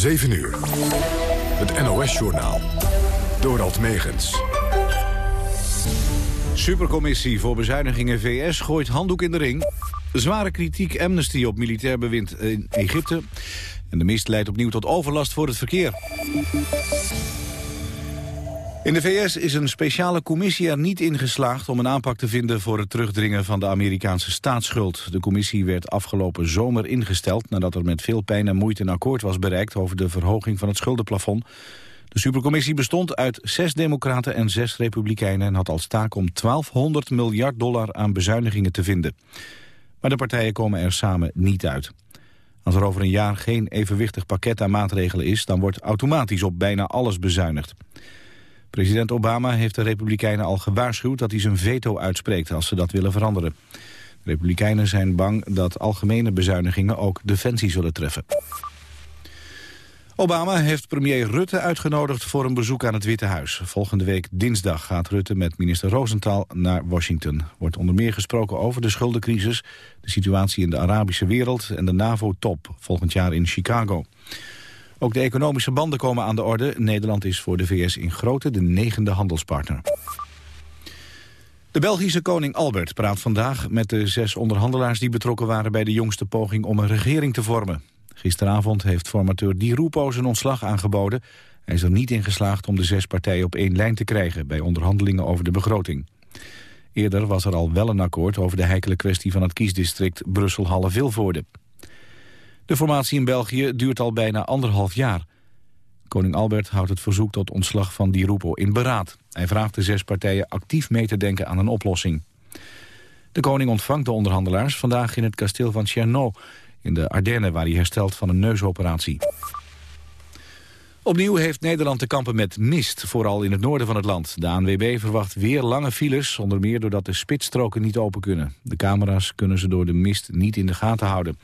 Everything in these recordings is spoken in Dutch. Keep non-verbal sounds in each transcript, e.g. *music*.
7 uur. Het NOS-journaal. Dorald Megens. Supercommissie voor bezuinigingen VS gooit handdoek in de ring. Zware kritiek Amnesty op militair bewind in Egypte. En de mist leidt opnieuw tot overlast voor het verkeer. In de VS is een speciale commissie er niet in geslaagd om een aanpak te vinden voor het terugdringen van de Amerikaanse staatsschuld. De commissie werd afgelopen zomer ingesteld nadat er met veel pijn en moeite een akkoord was bereikt over de verhoging van het schuldenplafond. De supercommissie bestond uit zes democraten en zes republikeinen en had als taak om 1200 miljard dollar aan bezuinigingen te vinden. Maar de partijen komen er samen niet uit. Als er over een jaar geen evenwichtig pakket aan maatregelen is, dan wordt automatisch op bijna alles bezuinigd. President Obama heeft de Republikeinen al gewaarschuwd dat hij zijn veto uitspreekt als ze dat willen veranderen. De Republikeinen zijn bang dat algemene bezuinigingen ook defensie zullen treffen. Obama heeft premier Rutte uitgenodigd voor een bezoek aan het Witte Huis. Volgende week dinsdag gaat Rutte met minister Rosenthal naar Washington. Wordt onder meer gesproken over de schuldencrisis, de situatie in de Arabische wereld en de NAVO-top volgend jaar in Chicago. Ook de economische banden komen aan de orde. Nederland is voor de VS in grootte de negende handelspartner. De Belgische koning Albert praat vandaag met de zes onderhandelaars... die betrokken waren bij de jongste poging om een regering te vormen. Gisteravond heeft formateur Di Rupo zijn ontslag aangeboden. Hij is er niet in geslaagd om de zes partijen op één lijn te krijgen... bij onderhandelingen over de begroting. Eerder was er al wel een akkoord over de heikele kwestie van het kiesdistrict Brussel-Halle-Vilvoorde. De formatie in België duurt al bijna anderhalf jaar. Koning Albert houdt het verzoek tot ontslag van Di Rupo in beraad. Hij vraagt de zes partijen actief mee te denken aan een oplossing. De koning ontvangt de onderhandelaars vandaag in het kasteel van Cherno in de Ardennen waar hij herstelt van een neusoperatie. Opnieuw heeft Nederland te kampen met mist, vooral in het noorden van het land. De ANWB verwacht weer lange files, onder meer doordat de spitsstroken niet open kunnen. De camera's kunnen ze door de mist niet in de gaten houden.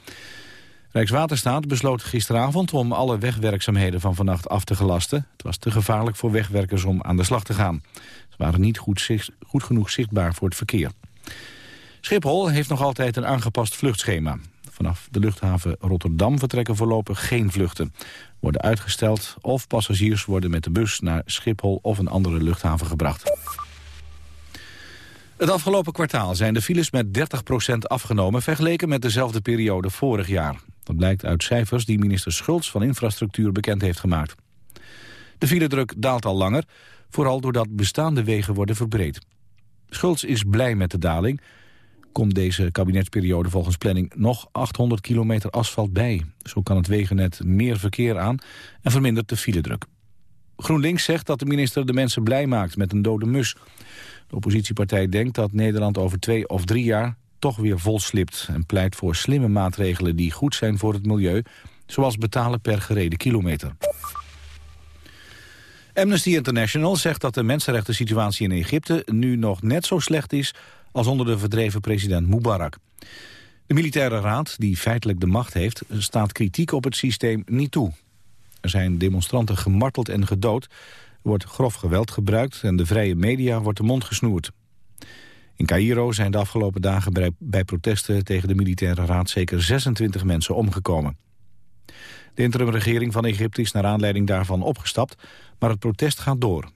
Rijkswaterstaat besloot gisteravond om alle wegwerkzaamheden van vannacht af te gelasten. Het was te gevaarlijk voor wegwerkers om aan de slag te gaan. Ze waren niet goed, goed genoeg zichtbaar voor het verkeer. Schiphol heeft nog altijd een aangepast vluchtschema. Vanaf de luchthaven Rotterdam vertrekken voorlopig geen vluchten. Worden uitgesteld of passagiers worden met de bus naar Schiphol of een andere luchthaven gebracht. Het afgelopen kwartaal zijn de files met 30% afgenomen... vergeleken met dezelfde periode vorig jaar. Dat blijkt uit cijfers die minister Schultz van Infrastructuur bekend heeft gemaakt. De filedruk daalt al langer, vooral doordat bestaande wegen worden verbreed. Schultz is blij met de daling. Komt deze kabinetsperiode volgens planning nog 800 kilometer asfalt bij. Zo kan het wegennet meer verkeer aan en vermindert de filedruk. GroenLinks zegt dat de minister de mensen blij maakt met een dode mus. De oppositiepartij denkt dat Nederland over twee of drie jaar toch weer volslipt... en pleit voor slimme maatregelen die goed zijn voor het milieu... zoals betalen per gereden kilometer. Amnesty International zegt dat de mensenrechten situatie in Egypte... nu nog net zo slecht is als onder de verdreven president Mubarak. De militaire raad, die feitelijk de macht heeft... staat kritiek op het systeem niet toe. Er zijn demonstranten gemarteld en gedood. Er wordt grof geweld gebruikt en de vrije media wordt de mond gesnoerd. In Cairo zijn de afgelopen dagen bij, protesten tegen de militaire raad zeker 26 mensen omgekomen. De interimregering van Egypte is naar aanleiding daarvan opgestapt, maar het protest gaat door.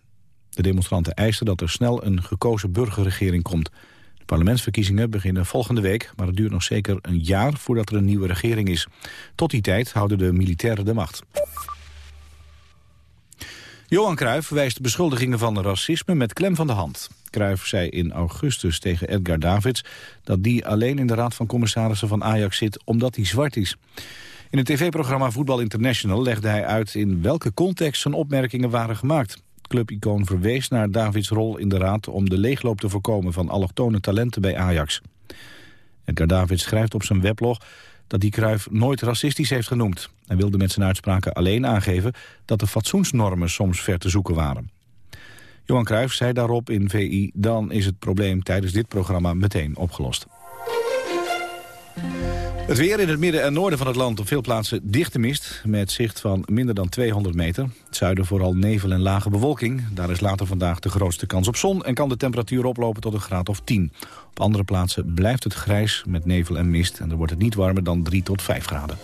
De demonstranten eisen dat er snel een gekozen burgerregering komt. De parlementsverkiezingen beginnen volgende week, maar het duurt nog zeker een jaar voordat er een nieuwe regering is. Tot die tijd houden de militairen de macht. Johan Cruijff wijst beschuldigingen van racisme met klem van de hand. Cruijff zei in augustus tegen Edgar Davids... dat die alleen in de Raad van Commissarissen van Ajax zit omdat hij zwart is. In het tv-programma Voetbal International legde hij uit... in welke context zijn opmerkingen waren gemaakt. Clubicoon verwees naar Davids rol in de Raad... om de leegloop te voorkomen van allochtone talenten bij Ajax. Edgar Davids schrijft op zijn weblog dat die Cruijff nooit racistisch heeft genoemd. Hij wilde met zijn uitspraken alleen aangeven dat de fatsoensnormen soms ver te zoeken waren. Johan Cruijff zei daarop in VI... dan is het probleem tijdens dit programma meteen opgelost. Het weer in het midden en noorden van het land op veel plaatsen dichte mist... met zicht van minder dan 200 meter. Het zuiden vooral nevel en lage bewolking. Daar is later vandaag de grootste kans op zon... en kan de temperatuur oplopen tot een graad of 10. Op andere plaatsen blijft het grijs met nevel en mist... en dan wordt het niet warmer dan 3 tot 5 graden.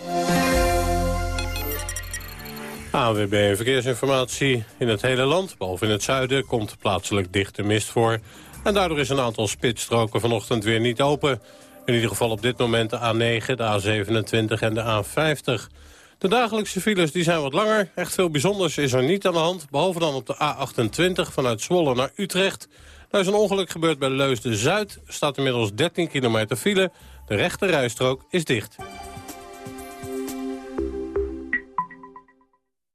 AWB Verkeersinformatie in het hele land. Behalve in het zuiden komt plaatselijk dichte mist voor. En daardoor is een aantal spitsstroken vanochtend weer niet open. In ieder geval op dit moment de A9, de A27 en de A50. De dagelijkse files die zijn wat langer. Echt veel bijzonders is er niet aan de hand. Behalve dan op de A28 vanuit Zwolle naar Utrecht. Daar is een ongeluk gebeurd bij Leusden-Zuid. staat inmiddels 13 kilometer file. De rechte rijstrook is dicht.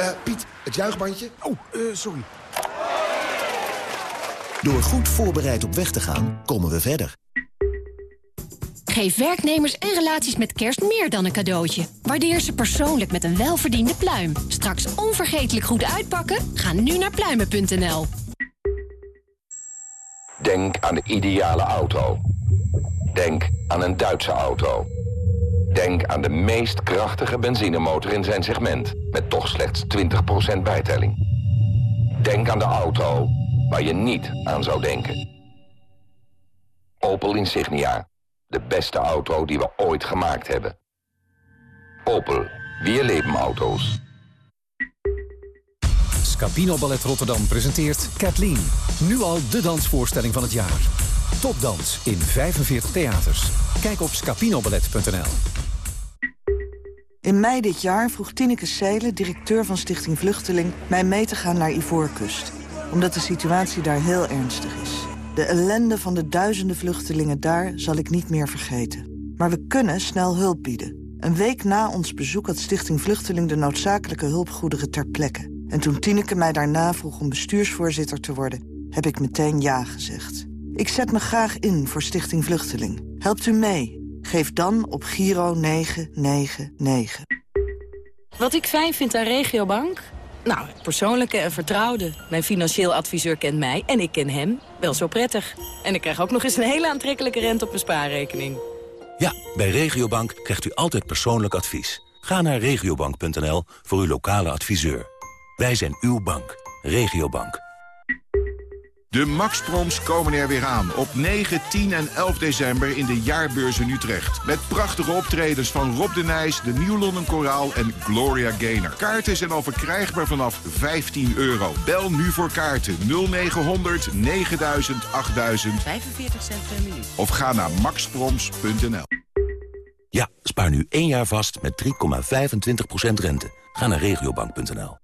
Uh, Piet, het juichbandje. Oh, uh, sorry. Door goed voorbereid op weg te gaan, komen we verder. Geef werknemers en relaties met kerst meer dan een cadeautje. Waardeer ze persoonlijk met een welverdiende pluim. Straks onvergetelijk goed uitpakken? Ga nu naar pluimen.nl. Denk aan de ideale auto. Denk aan een Duitse auto. Denk aan de meest krachtige benzinemotor in zijn segment... met toch slechts 20% bijtelling. Denk aan de auto waar je niet aan zou denken. Opel Insignia. De beste auto die we ooit gemaakt hebben. Opel. Weer leven auto's. Scapino Ballet Rotterdam presenteert Kathleen. Nu al de dansvoorstelling van het jaar. Topdans in 45 theaters. Kijk op scapinoballet.nl. In mei dit jaar vroeg Tineke Seelen, directeur van Stichting Vluchteling... mij mee te gaan naar Ivoorkust. Omdat de situatie daar heel ernstig is. De ellende van de duizenden vluchtelingen daar zal ik niet meer vergeten. Maar we kunnen snel hulp bieden. Een week na ons bezoek had Stichting Vluchteling de noodzakelijke hulpgoederen ter plekke. En toen Tineke mij daarna vroeg om bestuursvoorzitter te worden... heb ik meteen ja gezegd. Ik zet me graag in voor Stichting Vluchteling. Helpt u mee? Geef dan op Giro 999. Wat ik fijn vind aan Regiobank? Nou, het persoonlijke en vertrouwde. Mijn financieel adviseur kent mij en ik ken hem wel zo prettig. En ik krijg ook nog eens een hele aantrekkelijke rente op mijn spaarrekening. Ja, bij Regiobank krijgt u altijd persoonlijk advies. Ga naar regiobank.nl voor uw lokale adviseur. Wij zijn uw bank. Regiobank. De Max Proms komen er weer aan op 9, 10 en 11 december in de jaarbeurs in Utrecht. Met prachtige optredens van Rob de Nijs, de Nieuw London Koraal en Gloria Gaynor. Kaarten zijn al verkrijgbaar vanaf 15 euro. Bel nu voor kaarten 0900 9000 8000 45 cent per minuut. Of ga naar maxproms.nl. Ja, spaar nu één jaar vast met 3,25% rente. Ga naar regiobank.nl.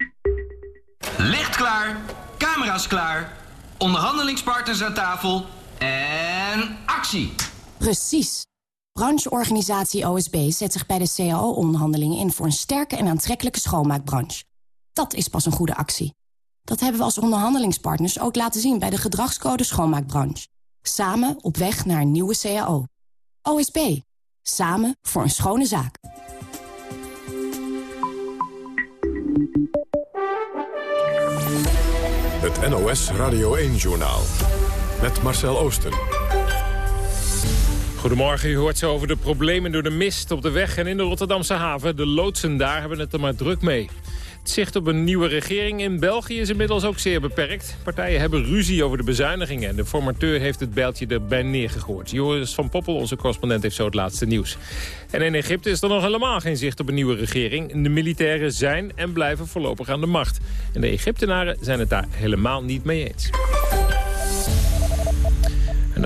Licht klaar, camera's klaar onderhandelingspartners aan tafel en actie. Precies. Brancheorganisatie OSB zet zich bij de CAO-onderhandelingen in... voor een sterke en aantrekkelijke schoonmaakbranche. Dat is pas een goede actie. Dat hebben we als onderhandelingspartners ook laten zien... bij de gedragscode schoonmaakbranche. Samen op weg naar een nieuwe CAO. OSB. Samen voor een schone zaak. Het NOS Radio 1-journaal. Met Marcel Oosten. Goedemorgen, u hoort zo over de problemen door de mist op de weg en in de Rotterdamse haven. De loodsen daar hebben het er maar druk mee. Zicht op een nieuwe regering in België is inmiddels ook zeer beperkt. Partijen hebben ruzie over de bezuinigingen... en de formateur heeft het bijltje erbij neergegooid. Joris van Poppel, onze correspondent, heeft zo het laatste nieuws. En in Egypte is er nog helemaal geen zicht op een nieuwe regering. De militairen zijn en blijven voorlopig aan de macht. En de Egyptenaren zijn het daar helemaal niet mee eens.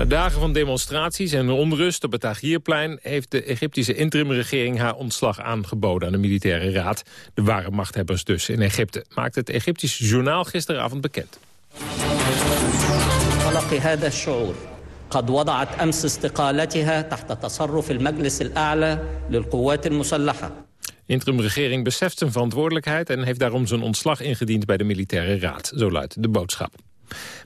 En na dagen van demonstraties en onrust op het Tahrirplein... heeft de Egyptische interimregering haar ontslag aangeboden aan de militaire raad. De ware machthebbers dus in Egypte, maakt het Egyptische journaal gisteravond bekend. قد وضعت أمس استقالتها تحت تصرف المجلس الأعلى للقوات المسلحة. Interimregering beseft zijn verantwoordelijkheid en heeft daarom zijn ontslag ingediend bij de militaire raad. Zo luidt de boodschap.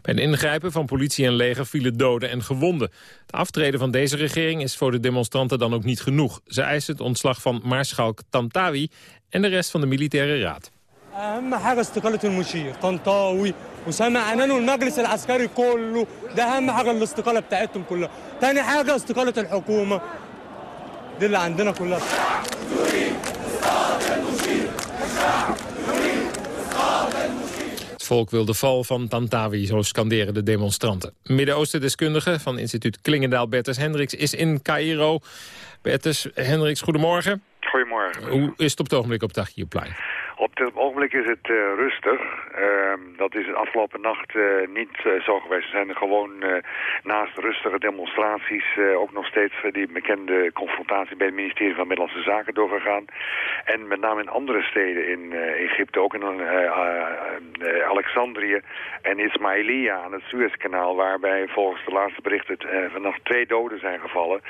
Bij een ingrijpen van politie en leger vielen doden en gewonden. Het aftreden van deze regering is voor de demonstranten dan ook niet genoeg. Ze eisen het ontslag van Maarschalk Tantawi en de rest van de militaire raad. اهم حاجه استقاله المشير طنطاوي وسامع انان والمجلس العسكري كله ده اهم حاجه الاستقاله بتاعتهم كلها تاني حاجه استقاله الحكومه دي اللي عندنا كلها Het volk wil de val van Tantawi, zo scanderen de demonstranten. Midden-Oosten-deskundige van instituut Klingendaal, Bertus Hendricks, is in Cairo. Bertus Hendricks, goedemorgen. Goedemorgen. Hoe is het op het ogenblik op Tahrirplein? Op dit ogenblik is het uh, rustig. Uh, dat is de afgelopen nacht uh, niet zo geweest. Er zijn gewoon naast rustige demonstraties ook nog steeds die bekende confrontatie bij het ministerie van Middellandse Zaken doorgegaan. En met name in andere steden in Egypte, ook in Alexandrië en Ismailia aan het Suezkanaal, waarbij volgens de laatste berichten vannacht twee doden zijn gevallen.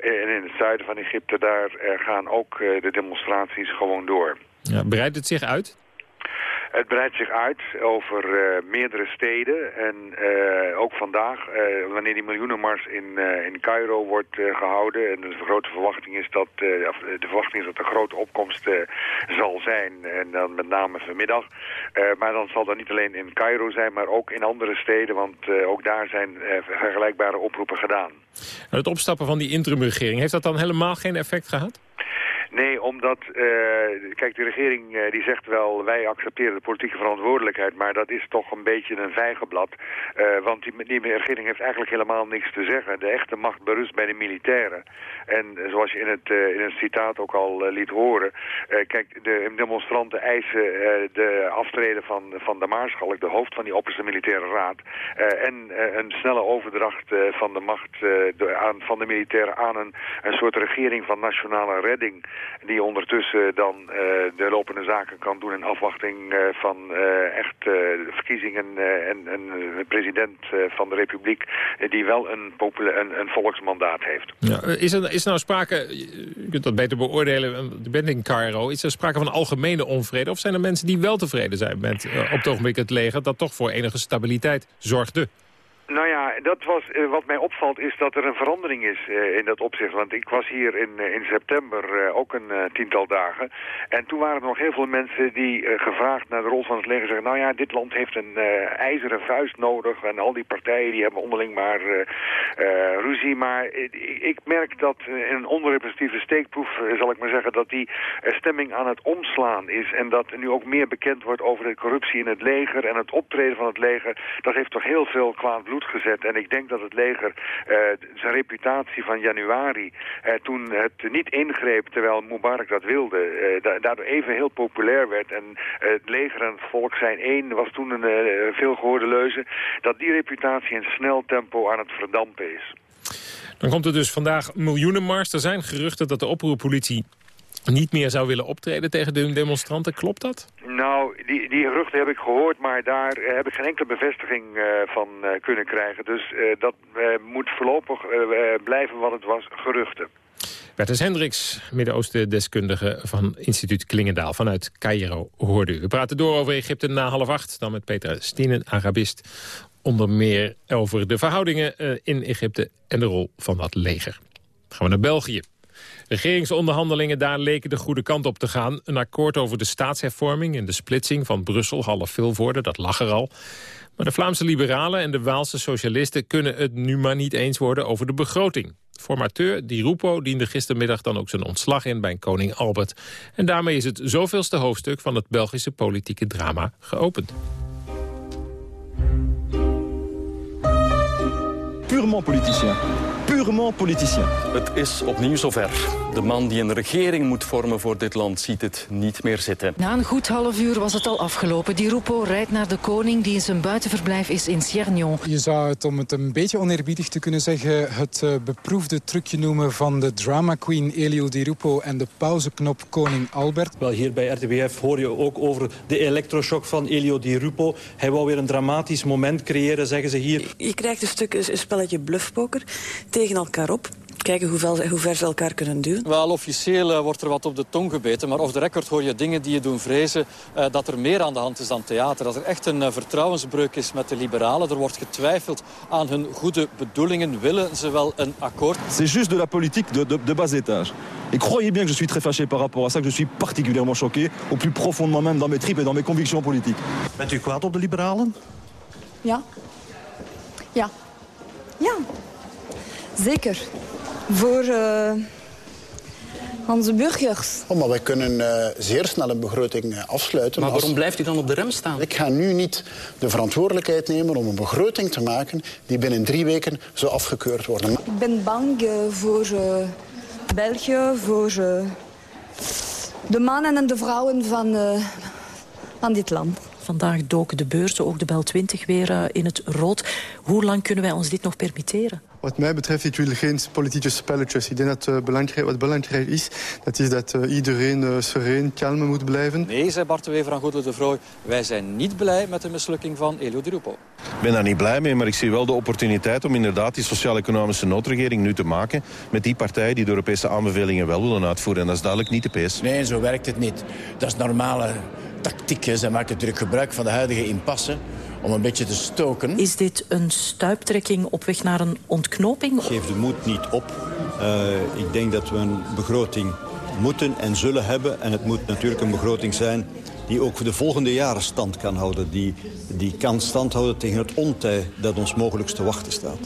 en in het zuiden van Egypte, daar gaan ook de demonstraties gewoon door. Ja, breidt het zich uit? Het breidt zich uit over uh, meerdere steden. En uh, ook vandaag, uh, wanneer die miljoenenmars in, in Cairo wordt gehouden... en de grote verwachting is dat, de verwachting is dat er grote opkomst zal zijn. En dan met name vanmiddag. maar dan zal dat niet alleen in Cairo zijn, maar ook in andere steden. Want ook daar zijn vergelijkbare oproepen gedaan. Het opstappen van die interimregering, heeft dat dan helemaal geen effect gehad? Nee, omdat, uh, kijk, de regering uh, die zegt wel, wij accepteren de politieke verantwoordelijkheid, maar dat is toch een beetje een vijgenblad. Uh, want die, die regering heeft eigenlijk helemaal niks te zeggen. De echte macht berust bij de militairen. En zoals je in het, in het citaat ook al liet horen, kijk, de demonstranten eisen de aftreden van, van de Maarschalk, de hoofd van die opperste militaire raad, en een snelle overdracht van de macht aan, van de militairen aan een, een soort regering van nationale redding die ondertussen dan uh, de lopende zaken kan doen in afwachting uh, van uh, echt de verkiezingen en een president van de republiek die wel een, een, een volksmandaat heeft. Ja, is, er, is nou sprake, je kunt dat beter beoordelen, je bent in Cairo, is er sprake van algemene onvrede of zijn er mensen die wel tevreden zijn met op het ogenblik het leger dat toch voor enige stabiliteit zorgde? Nou ja, dat was, uh, wat mij opvalt is dat er een verandering is uh, in dat opzicht. Want ik was hier in, uh, in september ook een tiental dagen. En toen waren er nog heel veel mensen die gevraagd naar de rol van het leger zeggen... nou ja, dit land heeft een ijzeren vuist nodig. En al die partijen die hebben onderling maar ruzie. Maar ik merk dat in een onderrepresentatieve steekproef, zal ik maar zeggen... dat die stemming aan het omslaan is. En dat nu ook meer bekend wordt over de corruptie in het leger... en het optreden van het leger. Dat heeft toch heel veel kwaad bloed gezet. En ik denk dat het leger uh, zijn reputatie van januari, uh, toen het niet ingreep terwijl Mubarak dat wilde, da daardoor even heel populair werd. En het leger en het volk zijn één, was toen een veel gehoorde leuze, dat die reputatie in snel tempo aan het verdampen is. Dan komt er dus vandaag miljoenenmars. Er zijn geruchten dat de oproerpolitie niet meer zou willen optreden tegen de demonstranten. Klopt dat? Nou, die, die geruchten heb ik gehoord, maar daar heb ik geen enkele bevestiging uh, van uh, kunnen krijgen. Dus dat moet voorlopig blijven wat het was, geruchten. Bertus Hendricks, Midden-Oosten-deskundige van instituut Klingendaal vanuit Cairo, hoorde u. We praten door over Egypte na half acht, dan met Peter Stienen, Arabist. Onder meer over de verhoudingen in Egypte en de rol van dat leger. Dan gaan we naar België. Regeringsonderhandelingen daar leken de goede kant op te gaan. Een akkoord over de staatshervorming en de splitsing van Brussel, half Vilvoorde, dat lag er al. Maar de Vlaamse liberalen en de Waalse socialisten kunnen het nu maar niet eens worden over de begroting. Formateur Di Rupo diende gistermiddag dan ook zijn ontslag in bij koning Albert. En daarmee is het zoveelste hoofdstuk van het Belgische politieke drama geopend. Purement politicien purement politicien. Het is opnieuw zover. De man die een regering moet vormen voor dit land ziet het niet meer zitten. Na een goed half uur was het al afgelopen. Di Rupo rijdt naar de koning die in zijn buitenverblijf is in Siernion. Je zou het, om het een beetje oneerbiedig te kunnen zeggen... het uh, beproefde trucje noemen van de drama queen Elio Di Rupo... en de pauzeknop koning Albert. Wel, hier bij RTBF hoor je ook over de elektroshock van Elio Di Rupo. Hij wou weer een dramatisch moment creëren, zeggen ze hier. Je krijgt een stuk een spelletje bluffpoker tegen elkaar op. kijken hoe, ver, hoe ver ze elkaar kunnen duwen. Wel, officieel uh, wordt er wat op de tong gebeten. Maar off the record hoor je dingen die je doen vrezen... Uh, dat er meer aan de hand is dan theater. Dat er echt een uh, vertrouwensbreuk is met de liberalen. Er wordt getwijfeld aan hun goede bedoelingen. Willen ze wel een akkoord? C'est juste de la politique de, de, de bas étage. Et croyez bien que je suis très fâché par rapport à ça, que je suis particulièrement choqué, au plus profond de moi-même, dans mes tripes et dans mes convictions politiques. Bent u kwaad op de liberalen? Ja. Ja. Ja. Zeker. Voor uh, onze burgers. Oh, maar wij kunnen uh, zeer snel een begroting uh, afsluiten. Maar waarom als... blijft u dan op de rem staan? Ik ga nu niet de verantwoordelijkheid nemen om een begroting te maken... die binnen drie weken zou afgekeurd worden. Ik ben bang voor België, voor de mannen en de vrouwen van, van dit land. Vandaag doken de beurzen, ook de Bel 20, weer uh, in het rood. Hoe lang kunnen wij ons dit nog permitteren? Wat mij betreft, ik wil geen politieke spelletjes. Ik denk dat uh, belangrijk, wat belangrijk is, dat is dat uh, iedereen uh, sereen, kalm moet blijven. Nee, zei Bart de Wever aan Goede de Vrooy. Wij zijn niet blij met de mislukking van Elio Di Rupo. Ik ben daar niet blij mee, maar ik zie wel de opportuniteit om inderdaad die sociaal-economische noodregering nu te maken met die partijen die de Europese aanbevelingen wel willen uitvoeren. En dat is duidelijk niet de PS. Nee, zo werkt het niet. Dat is normale tactiek. Zij maken druk gebruik van de huidige impasse om een beetje te stoken. Is dit een stuiptrekking op weg naar een ontknoping? Geef de moed niet op. Uh, ik denk dat we een begroting moeten en zullen hebben. En het moet natuurlijk een begroting zijn die ook voor de volgende jaren stand kan houden. Die, die kan stand houden tegen het ontij dat ons mogelijk te wachten staat.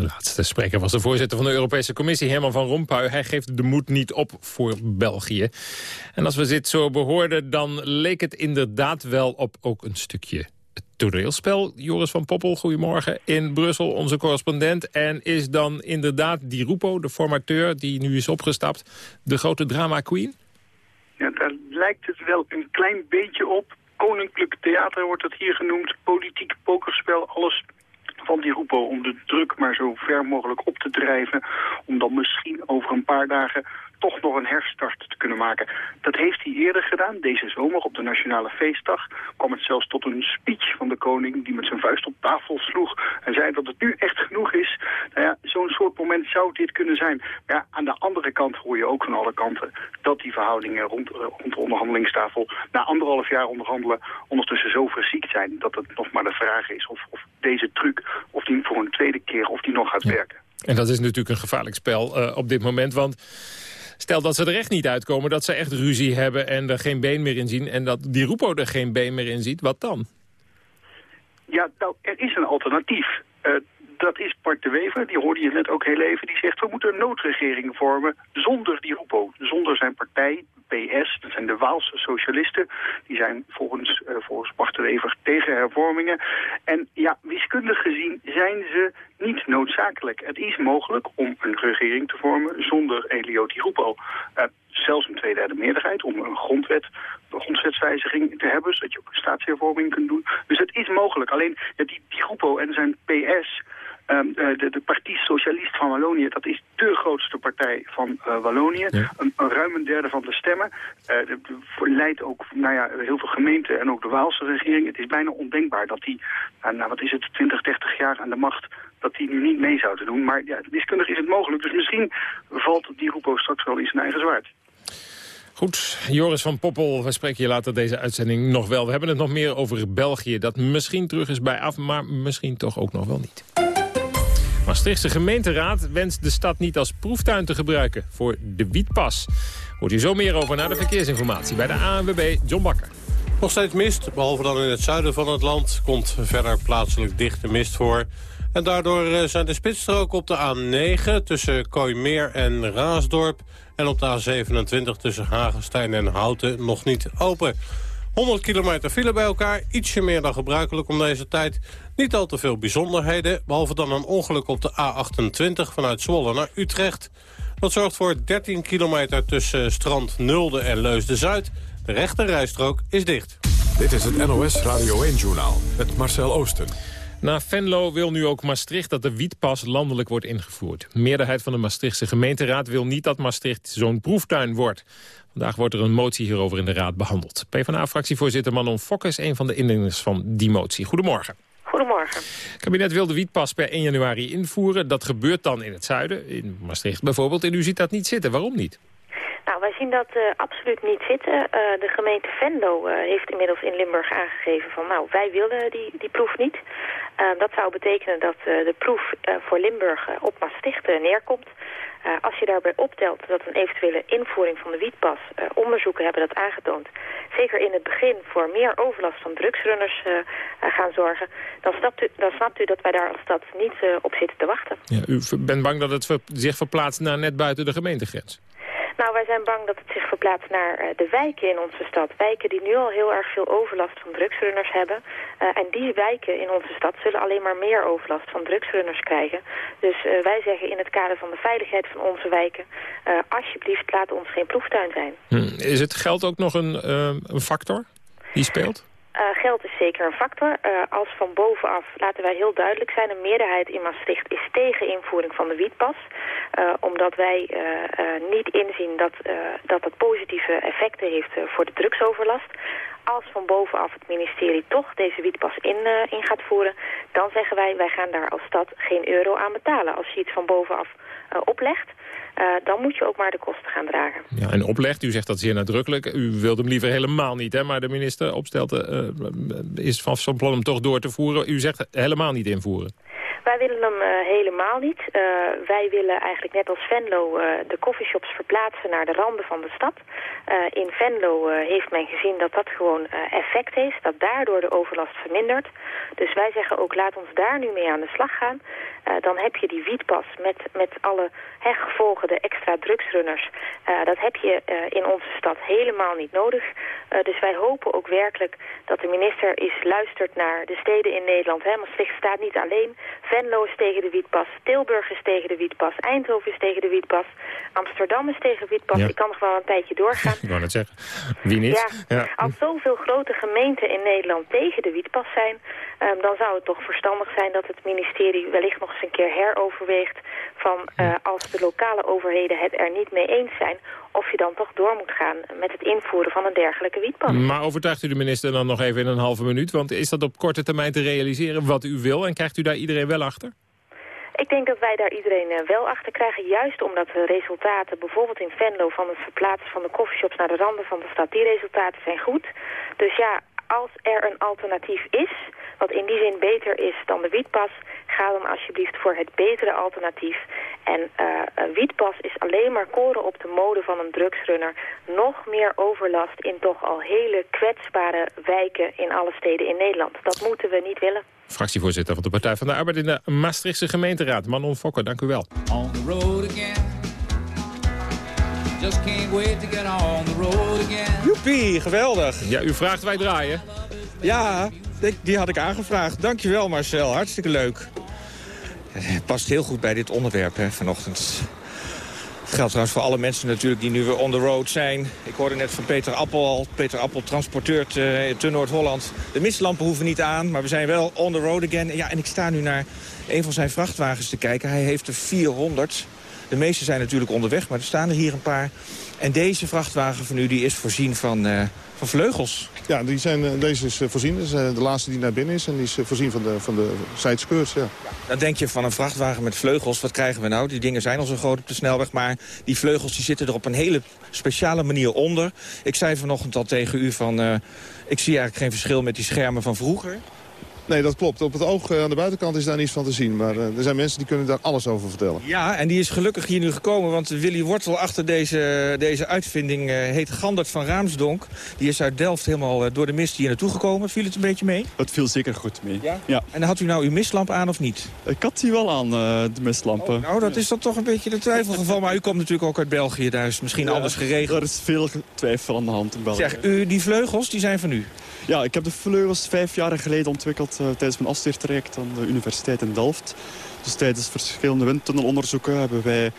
De laatste spreker was de voorzitter van de Europese Commissie, Herman van Rompuy. Hij geeft de moed niet op voor België. En als we dit zo behoorden, dan leek het inderdaad wel op ook een stukje toneelspel. Joris van Poppel, goedemorgen. In Brussel, onze correspondent. En is dan inderdaad die Rupo, de formateur die nu is opgestapt... de grote drama queen? Ja, daar lijkt het wel een klein beetje op. Koninklijk theater wordt het hier genoemd. Politiek pokerspel, alles van die Rupo om de druk maar zo ver mogelijk op te drijven. Om dan misschien over een paar dagen toch nog een herstart te kunnen maken. Dat heeft hij eerder gedaan, deze zomer op de Nationale Feestdag. kwam het zelfs tot een speech van de koning die met zijn vuist op tafel sloeg... en zei dat het nu echt genoeg is. Nou ja, zo'n soort moment zou dit kunnen zijn. Maar ja, aan de andere kant hoor je ook van alle kanten... dat die verhoudingen rond, rond de onderhandelingstafel... na anderhalf jaar onderhandelen ondertussen zo verziekt zijn... dat het nog maar de vraag is of, of deze truc, of die voor een tweede keer, of die nog gaat werken. En dat is natuurlijk een gevaarlijk spel uh, op dit moment, want Stel dat ze er echt niet uitkomen, dat ze echt ruzie hebben en er geen been meer in zien... en dat die Rupo er geen been meer in ziet, wat dan? Ja, nou, er is een alternatief. Uh, dat is Bart de Wever, die hoorde je net ook heel even, die zegt... we moeten een noodregering vormen zonder die Rupo, zonder zijn partij, PS, dat zijn de Waalse socialisten. Die zijn volgens, uh, volgens Bart de Wever tegen hervormingen. En ja, wiskundig gezien zijn ze niet noodzakelijk. Het is mogelijk om een regering te vormen zonder Elio Di Rupo. Uh, zelfs een tweederde meerderheid om een grondwet, een grondwetswijziging te hebben, zodat je ook een staatshervorming kunt doen. Dus het is mogelijk. Alleen ja, die Di Rupo en zijn PS Um, de, de Partie Socialist van Wallonië, dat is de grootste partij van uh, Wallonië. Een, een, ruim een derde van de stemmen. Uh, leidt ook nou ja, heel veel gemeenten en ook de Waalse regering. Het is bijna ondenkbaar dat die, uh, nou wat is het, 20, 30 jaar aan de macht dat die nu niet mee zouden doen. Maar ja, wiskundig is het mogelijk. Dus misschien valt die Roepo straks wel in zijn eigen zwaard. Goed, Joris van Poppel, we spreken je later deze uitzending nog wel. We hebben het nog meer over België, dat misschien terug is bij af, maar misschien toch ook nog wel niet. Maastrichtse gemeenteraad wenst de stad niet als proeftuin te gebruiken voor de wietpas. Hoort u zo meer over naar de verkeersinformatie bij de ANWB John Bakker. Nog steeds mist, behalve dan in het zuiden van het land... komt verder plaatselijk dichte mist voor. En daardoor eh, zijn de spitsstroken op de A9 tussen Kooimeer en Raasdorp... en op de A27 tussen Hagenstein en Houten nog niet open. 100 kilometer file bij elkaar, ietsje meer dan gebruikelijk om deze tijd. Niet al te veel bijzonderheden, behalve dan een ongeluk op de A28 vanuit Zwolle naar Utrecht. Dat zorgt voor 13 kilometer tussen Strand Nulde en Leusden-Zuid. De rechte rijstrook is dicht. Dit is het NOS Radio 1-journaal met Marcel Oosten. Na Venlo wil nu ook Maastricht dat de wietpas landelijk wordt ingevoerd. De meerderheid van de Maastrichtse gemeenteraad wil niet dat Maastricht zo'n proeftuin wordt. Vandaag wordt er een motie hierover in de Raad behandeld. PvdA-fractievoorzitter Manon Fokke is een van de inwoners van die motie. Goedemorgen. Goedemorgen. Het kabinet wil de wietpas per 1 januari invoeren. Dat gebeurt dan in het zuiden, in Maastricht bijvoorbeeld. En u ziet dat niet zitten. Waarom niet? Nou, wij zien dat uh, absoluut niet zitten. Uh, de gemeente Venlo uh, heeft inmiddels in Limburg aangegeven van... nou, wij willen die, die proef niet. dat zou betekenen dat de proef voor Limburg op Maastricht neerkomt. Als je daarbij optelt dat een eventuele invoering van de wietpas... onderzoeken hebben dat aangetoond... zeker in het begin voor meer overlast van drugsrunners gaan zorgen... Dan snapt, u, dan snapt u dat wij daar als stad niet op zitten te wachten. Ja, u bent bang dat het zich verplaatst naar net buiten de gemeentegrens? Nou, wij zijn bang dat het zich verplaatst naar uh, de wijken in onze stad. Wijken die nu al heel erg veel overlast van drugsrunners hebben. Uh, en die wijken in onze stad zullen alleen maar meer overlast van drugsrunners krijgen. Dus uh, wij zeggen in het kader van de veiligheid van onze wijken... alsjeblieft, laat ons geen proeftuin zijn. Hmm. Is het geld ook nog een, een factor die speelt? Uh, geld is zeker een factor. Uh, als van bovenaf, laten wij heel duidelijk zijn... een meerderheid in Maastricht is tegen invoering van de wietpas. Omdat wij niet inzien dat, dat dat positieve effecten heeft voor de drugsoverlast. Als van bovenaf het ministerie toch deze wietpas in, in gaat voeren... dan zeggen wij, wij gaan daar als stad geen euro aan betalen. Als je iets van bovenaf oplegt... Dan moet je ook maar de kosten gaan dragen. Ja, en oplegt, u zegt dat zeer nadrukkelijk. U wilt hem liever helemaal niet, hè? maar de minister Opstelten uh, is van plan om toch door te voeren. U zegt helemaal niet invoeren. Wij willen hem uh, helemaal niet. Uh, wij willen eigenlijk net als Venlo uh, de coffeeshops verplaatsen naar de randen van de stad. in Venlo heeft men gezien dat dat gewoon effect heeft, dat daardoor de overlast vermindert. Dus wij zeggen ook laat ons daar nu mee aan de slag gaan. dan heb je die wietpas met, met alle hè, gevolgen, de extra drugsrunners. dat heb je in onze stad helemaal niet nodig. dus wij hopen ook werkelijk dat de minister is luistert naar de steden in Nederland. Hè. Maastricht staat niet alleen. Venlo is tegen de wietpas, Tilburg is tegen de wietpas, Eindhoven is tegen de wietpas, Amsterdam is tegen de wietpas. Ik kan nog wel een tijdje doorgaan. *laughs* Ik wou net zeggen, wie niet? Ja, ja. Als zoveel grote gemeenten in Nederland tegen de wietpas zijn, um, dan zou het toch verstandig zijn dat het ministerie wellicht nog eens een keer heroverweegt van uh, als de lokale overheden het er niet mee eens zijn, of je dan toch door moet gaan met het invoeren van een dergelijke wietpas. Maar overtuigt u de minister dan nog even in een halve minuut? Want is dat op korte termijn te realiseren wat u wil en krijgt u daar iedereen wel achter? Ik denk dat wij daar iedereen uh, wel achter krijgen. Juist omdat de resultaten, bijvoorbeeld in Venlo... van het verplaatsen van de coffeeshops naar de randen van de stad... die resultaten zijn goed. Dus ja, als er een alternatief is... wat in die zin beter is dan de wietpas... ga dan alsjeblieft voor het betere alternatief. En uh, wietpas is alleen maar koren op de mode van een drugsrunner. Nog meer overlast in toch al hele kwetsbare wijken... in alle steden in Nederland. Dat moeten we niet willen fractievoorzitter van de Partij van de Arbeid in de Maastrichtse gemeenteraad. Manon Fokker, dank u wel. On the road again. Just can't wait to get on the road again. Joepie, geweldig. Ja, u vraagt, wij draaien. Ja, die had ik aangevraagd. Dankjewel Marcel, hartstikke leuk. Het past heel goed bij dit onderwerp hè, vanochtend. Het geldt trouwens voor alle mensen natuurlijk die nu weer on the road zijn. Ik hoorde net van Peter Appel al. Peter Appel transporteurt uh, te Noord-Holland. De mistlampen hoeven niet aan, maar we zijn wel on the road again. Ja, en ik sta nu naar een van zijn vrachtwagens te kijken. Hij heeft er 400. De meeste zijn natuurlijk onderweg, maar er staan er hier een paar. En deze vrachtwagen van u die is voorzien van, uh, van vleugels. Ja, die zijn, eh, deze is voorzien. Dat is de laatste die naar binnen is. En die is voorzien van de, van de ja. Dan denk je van een vrachtwagen met vleugels, wat krijgen we nou? Die dingen zijn al zo groot op de snelweg. Maar die vleugels die zitten er op een hele speciale manier onder. Ik zei vanochtend al tegen u van... Uh, ik zie eigenlijk geen verschil met die schermen van vroeger. Nee, dat klopt. Op het oog eh, aan de buitenkant is daar niets van te zien. Maar uh, er zijn mensen die kunnen daar alles over vertellen. Ja, en die is gelukkig hier nu gekomen. Want Willy Wortel achter deze, deze uitvinding uh, heet Gandert van Raamsdonk. Die is uit Delft helemaal door de mist hier naartoe gekomen. Viel het een beetje mee? Het viel zeker goed mee. Ja? ja. En had u nou uw mistlamp aan of niet? Ik had die wel aan, de mistlampen. Oh, nou, dat is dan toch een beetje de twijfelgeval. maar u komt natuurlijk ook uit België. Daar is misschien anders geregeld. Er is veel twijfel aan de hand in België. Zeg, u, die vleugels die zijn van u? Ja, ik heb de vleugels vijf jaar geleden ontwikkeld uh, tijdens mijn afstudeertraject aan de Universiteit in Delft. Dus tijdens verschillende windtunnelonderzoeken hebben wij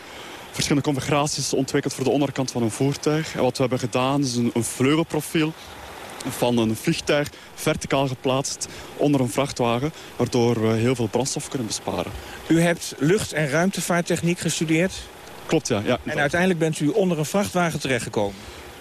verschillende configuraties ontwikkeld voor de onderkant van een voertuig. En wat we hebben gedaan is een, een vleugelprofiel van een vliegtuig verticaal geplaatst onder een vrachtwagen, waardoor we heel veel brandstof kunnen besparen. U hebt lucht- en ruimtevaarttechniek gestudeerd? Klopt, ja. ja. En uiteindelijk bent u onder een vrachtwagen terechtgekomen?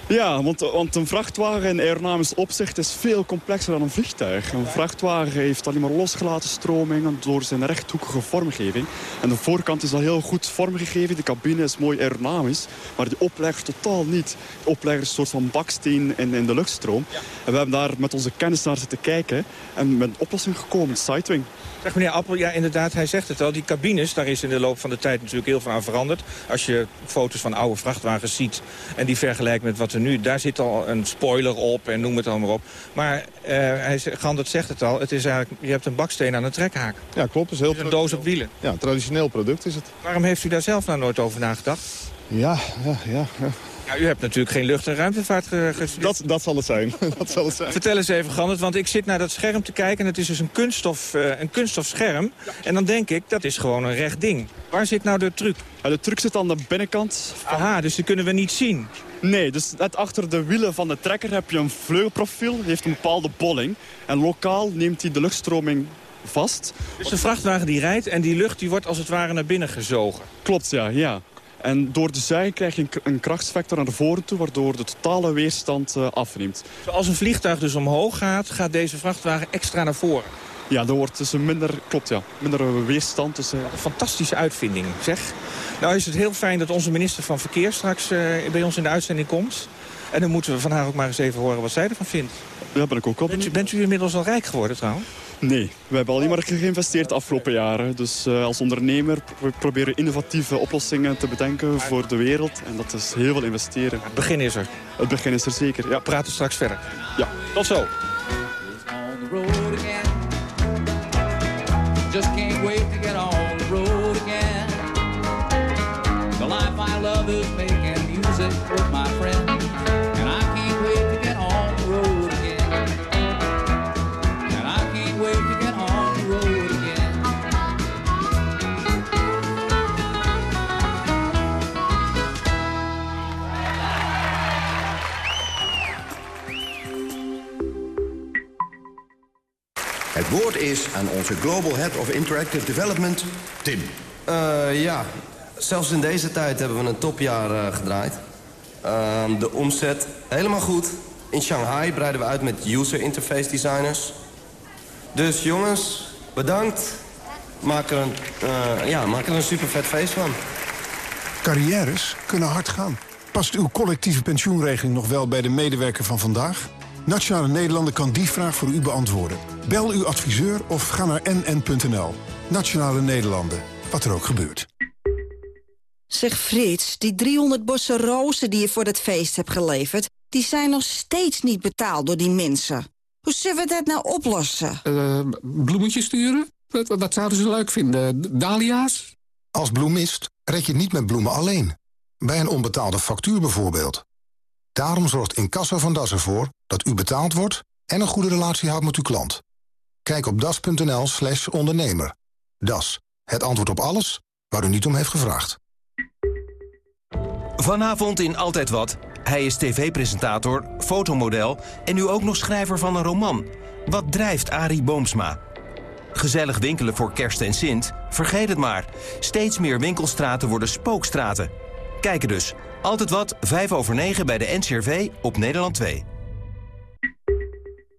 Ja, want, want een vrachtwagen in aerodynamisch opzicht is veel complexer dan een vliegtuig. Een vrachtwagen heeft alleen maar losgelaten stromingen door zijn rechthoekige vormgeving. En de voorkant is al heel goed vormgegeven. De cabine is mooi aerodynamisch, maar die oplegger totaal niet. De oplegger is een soort van baksteen in, in de luchtstroom. En we hebben daar met onze kennis naar zitten kijken en met een oplossing gekomen, Sightwing. Zeg meneer Appel, ja inderdaad, hij zegt het al. Die cabines, daar is in de loop van de tijd natuurlijk heel veel aan veranderd. Als je foto's van oude vrachtwagens ziet en die vergelijkt met wat er nu... daar zit al een spoiler op en noem het allemaal op. Maar uh, hij, Gandert zegt het al, het is eigenlijk, je hebt een baksteen aan een trekhaak. Ja, klopt. Is heel een doos op wielen. Ja, traditioneel product is het. Waarom heeft u daar zelf nou nooit over nagedacht? Ja, ja, ja. ja. Ja, u hebt natuurlijk geen lucht- en ruimtevaart gestudeerd. Dat, dat, zal het zijn. *laughs* dat zal het zijn. Vertel eens even, Gandert, want ik zit naar dat scherm te kijken... en het is dus een, kunststof, uh, een kunststofscherm. En dan denk ik, dat is gewoon een recht ding. Waar zit nou de truc? Ja, de truc zit aan de binnenkant. Aha, dus die kunnen we niet zien. Nee, dus net achter de wielen van de trekker heb je een vleugelprofiel. Die heeft een bepaalde bolling. En lokaal neemt hij de luchtstroming vast. Dus de vrachtwagen die rijdt en die lucht die wordt als het ware naar binnen gezogen? Klopt, ja. ja. En door de zij krijg je een krachtsfactor naar voren toe... waardoor de totale weerstand uh, afneemt. Als een vliegtuig dus omhoog gaat, gaat deze vrachtwagen extra naar voren? Ja, er wordt dus minder, klopt ja, minder weerstand. Dus, uh... Fantastische uitvinding, zeg. Nou is het heel fijn dat onze minister van Verkeer straks uh, bij ons in de uitzending komt. En dan moeten we van haar ook maar eens even horen wat zij ervan vindt. Ja, ben ik ook al bent u, bent u inmiddels al rijk geworden trouwens? Nee, we hebben alleen maar geïnvesteerd de afgelopen jaren. Dus uh, als ondernemer we proberen innovatieve oplossingen te bedenken voor de wereld. En dat is heel veel investeren. Het begin is er. Het begin is er zeker, ja. We praten straks verder. Ja. Tot zo. Just can't wait is aan onze Global Head of Interactive Development, Tim. Uh, ja, zelfs in deze tijd hebben we een topjaar uh, gedraaid. Uh, de omzet helemaal goed. In Shanghai breiden we uit met user interface designers. Dus jongens, bedankt. Maak er een, uh, ja, maak er een super vet feest van. Carrières kunnen hard gaan. Past uw collectieve pensioenregeling nog wel bij de medewerker van vandaag? Nationale Nederlanden kan die vraag voor u beantwoorden. Bel uw adviseur of ga naar nn.nl. Nationale Nederlanden, wat er ook gebeurt. Zeg Frits, die 300 bossen rozen die je voor het feest hebt geleverd... die zijn nog steeds niet betaald door die mensen. Hoe zullen we dat nou oplossen? Uh, bloemetjes sturen? Wat, wat zouden ze leuk vinden? Dahlia's? Als bloemist red je niet met bloemen alleen. Bij een onbetaalde factuur bijvoorbeeld. Daarom zorgt Incasso van Das ervoor dat u betaald wordt... en een goede relatie houdt met uw klant. Kijk op das.nl slash ondernemer. Das, het antwoord op alles waar u niet om heeft gevraagd. Vanavond in Altijd Wat. Hij is tv-presentator, fotomodel en nu ook nog schrijver van een roman. Wat drijft Arie Boomsma? Gezellig winkelen voor kerst en Sint? Vergeet het maar. Steeds meer winkelstraten worden spookstraten. Kijken dus. Altijd Wat, 5 over 9 bij de NCRV op Nederland 2.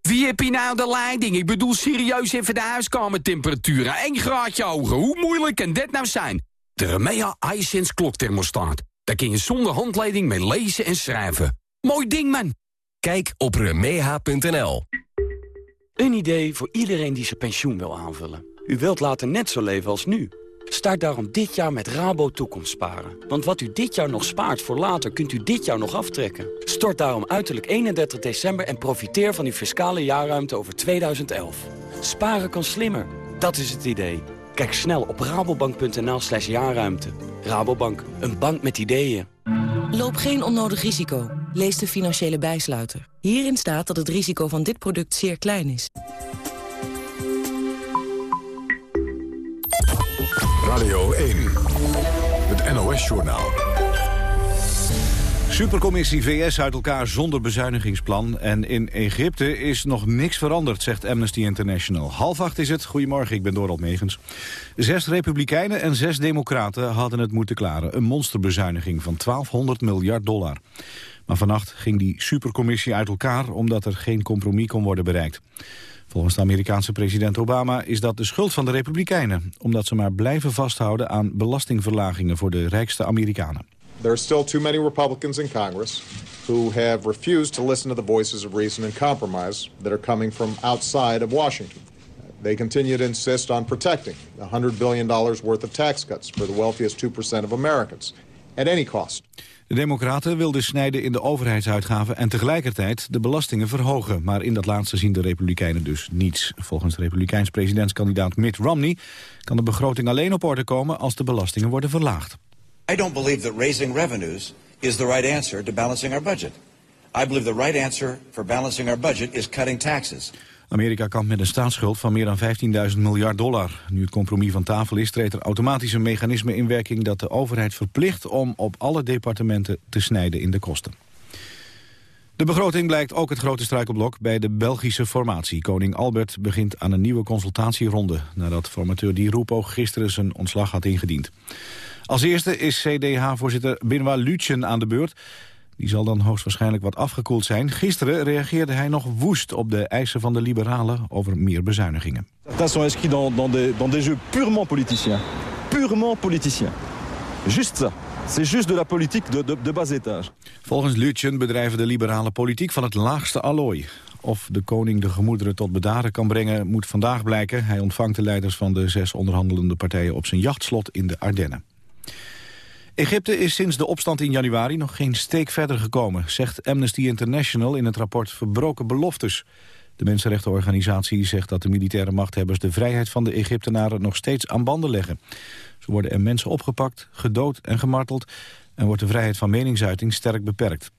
Wie heb je nou de leiding? Ik bedoel serieus even de huiskamertemperatuur. 1 graadje hoger. Hoe moeilijk kan dit nou zijn? De Remea iSense klokthermostaat. Daar kun je zonder handleiding mee lezen en schrijven. Mooi ding, man. Kijk op remeha.nl. Een idee voor iedereen die zijn pensioen wil aanvullen. U wilt later net zo leven als nu. Start daarom dit jaar met Rabo Toekomstsparen. Want wat u dit jaar nog spaart voor later, kunt u dit jaar nog aftrekken. Stort daarom uiterlijk 31 december en profiteer van uw fiscale jaarruimte over 2011. Sparen kan slimmer. Dat is het idee. Kijk snel op rabobank.nl slash jaarruimte. Rabobank, een bank met ideeën. Loop geen onnodig risico. Lees de financiële bijsluiter. Hierin staat dat het risico van dit product zeer klein is. Radio 1, het NOS-journaal. Supercommissie VS uit elkaar zonder bezuinigingsplan. En in Egypte is nog niks veranderd, zegt Amnesty International. Half acht is het. Goedemorgen, ik ben Dorald Megens. Zes republikeinen en zes democraten hadden het moeten klaren. Een monsterbezuiniging van 1200 miljard dollar. Maar vannacht ging die supercommissie uit elkaar omdat er geen compromis kon worden bereikt. Volgens de Amerikaanse president Obama is dat de schuld van de Republikeinen... omdat ze maar blijven vasthouden aan belastingverlagingen voor de rijkste Amerikanen. There are still too many Republicans in Congress who have refused to listen to the voices of reason and compromise that are coming from outside of Washington. They continue to insist on protecting the $100 billion worth of tax cuts for the wealthiest 2% of Americans at any cost. De Democraten wilden snijden in de overheidsuitgaven en tegelijkertijd de belastingen verhogen. Maar in dat laatste zien de Republikeinen dus niets. Volgens Republikeins presidentskandidaat Mitt Romney kan de begroting alleen op orde komen als de belastingen worden verlaagd. I don't believe that raising revenues is the right answer to balancing our budget. I believe the right answer for balancing our budget is cutting taxes. Amerika kampt met een staatsschuld van meer dan 15.000 miljard dollar. Nu het compromis van tafel is, treedt er automatisch een mechanisme in werking... dat de overheid verplicht om op alle departementen te snijden in de kosten. De begroting blijkt ook het grote struikelblok bij de Belgische formatie. Koning Albert begint aan een nieuwe consultatieronde... nadat formateur Di Rupo gisteren zijn ontslag had ingediend. Als eerste is CDH-voorzitter Benoît Lutjen aan de beurt... Die zal dan hoogstwaarschijnlijk wat afgekoeld zijn. Gisteren reageerde hij nog woest op de eisen van de liberalen over meer bezuinigingen. Certains sont inscrits dans, dans, des, dans des jeux purement politiciens. Purement politiciens. Juste ça. C'est juste de la politique de, de, de bas étage. Volgens Lutjen bedrijven de liberale politiek van het laagste allooi. Of de koning de gemoederen tot bedaren kan brengen, moet vandaag blijken. Hij ontvangt de leiders van de zes onderhandelende partijen op zijn jachtslot in de Ardennen. Egypte is sinds de opstand in januari nog geen steek verder gekomen... zegt Amnesty International in het rapport Verbroken Beloftes. De mensenrechtenorganisatie zegt dat de militaire machthebbers... de vrijheid van de Egyptenaren nog steeds aan banden leggen. Zo worden er mensen opgepakt, gedood en gemarteld... en wordt de vrijheid van meningsuiting sterk beperkt.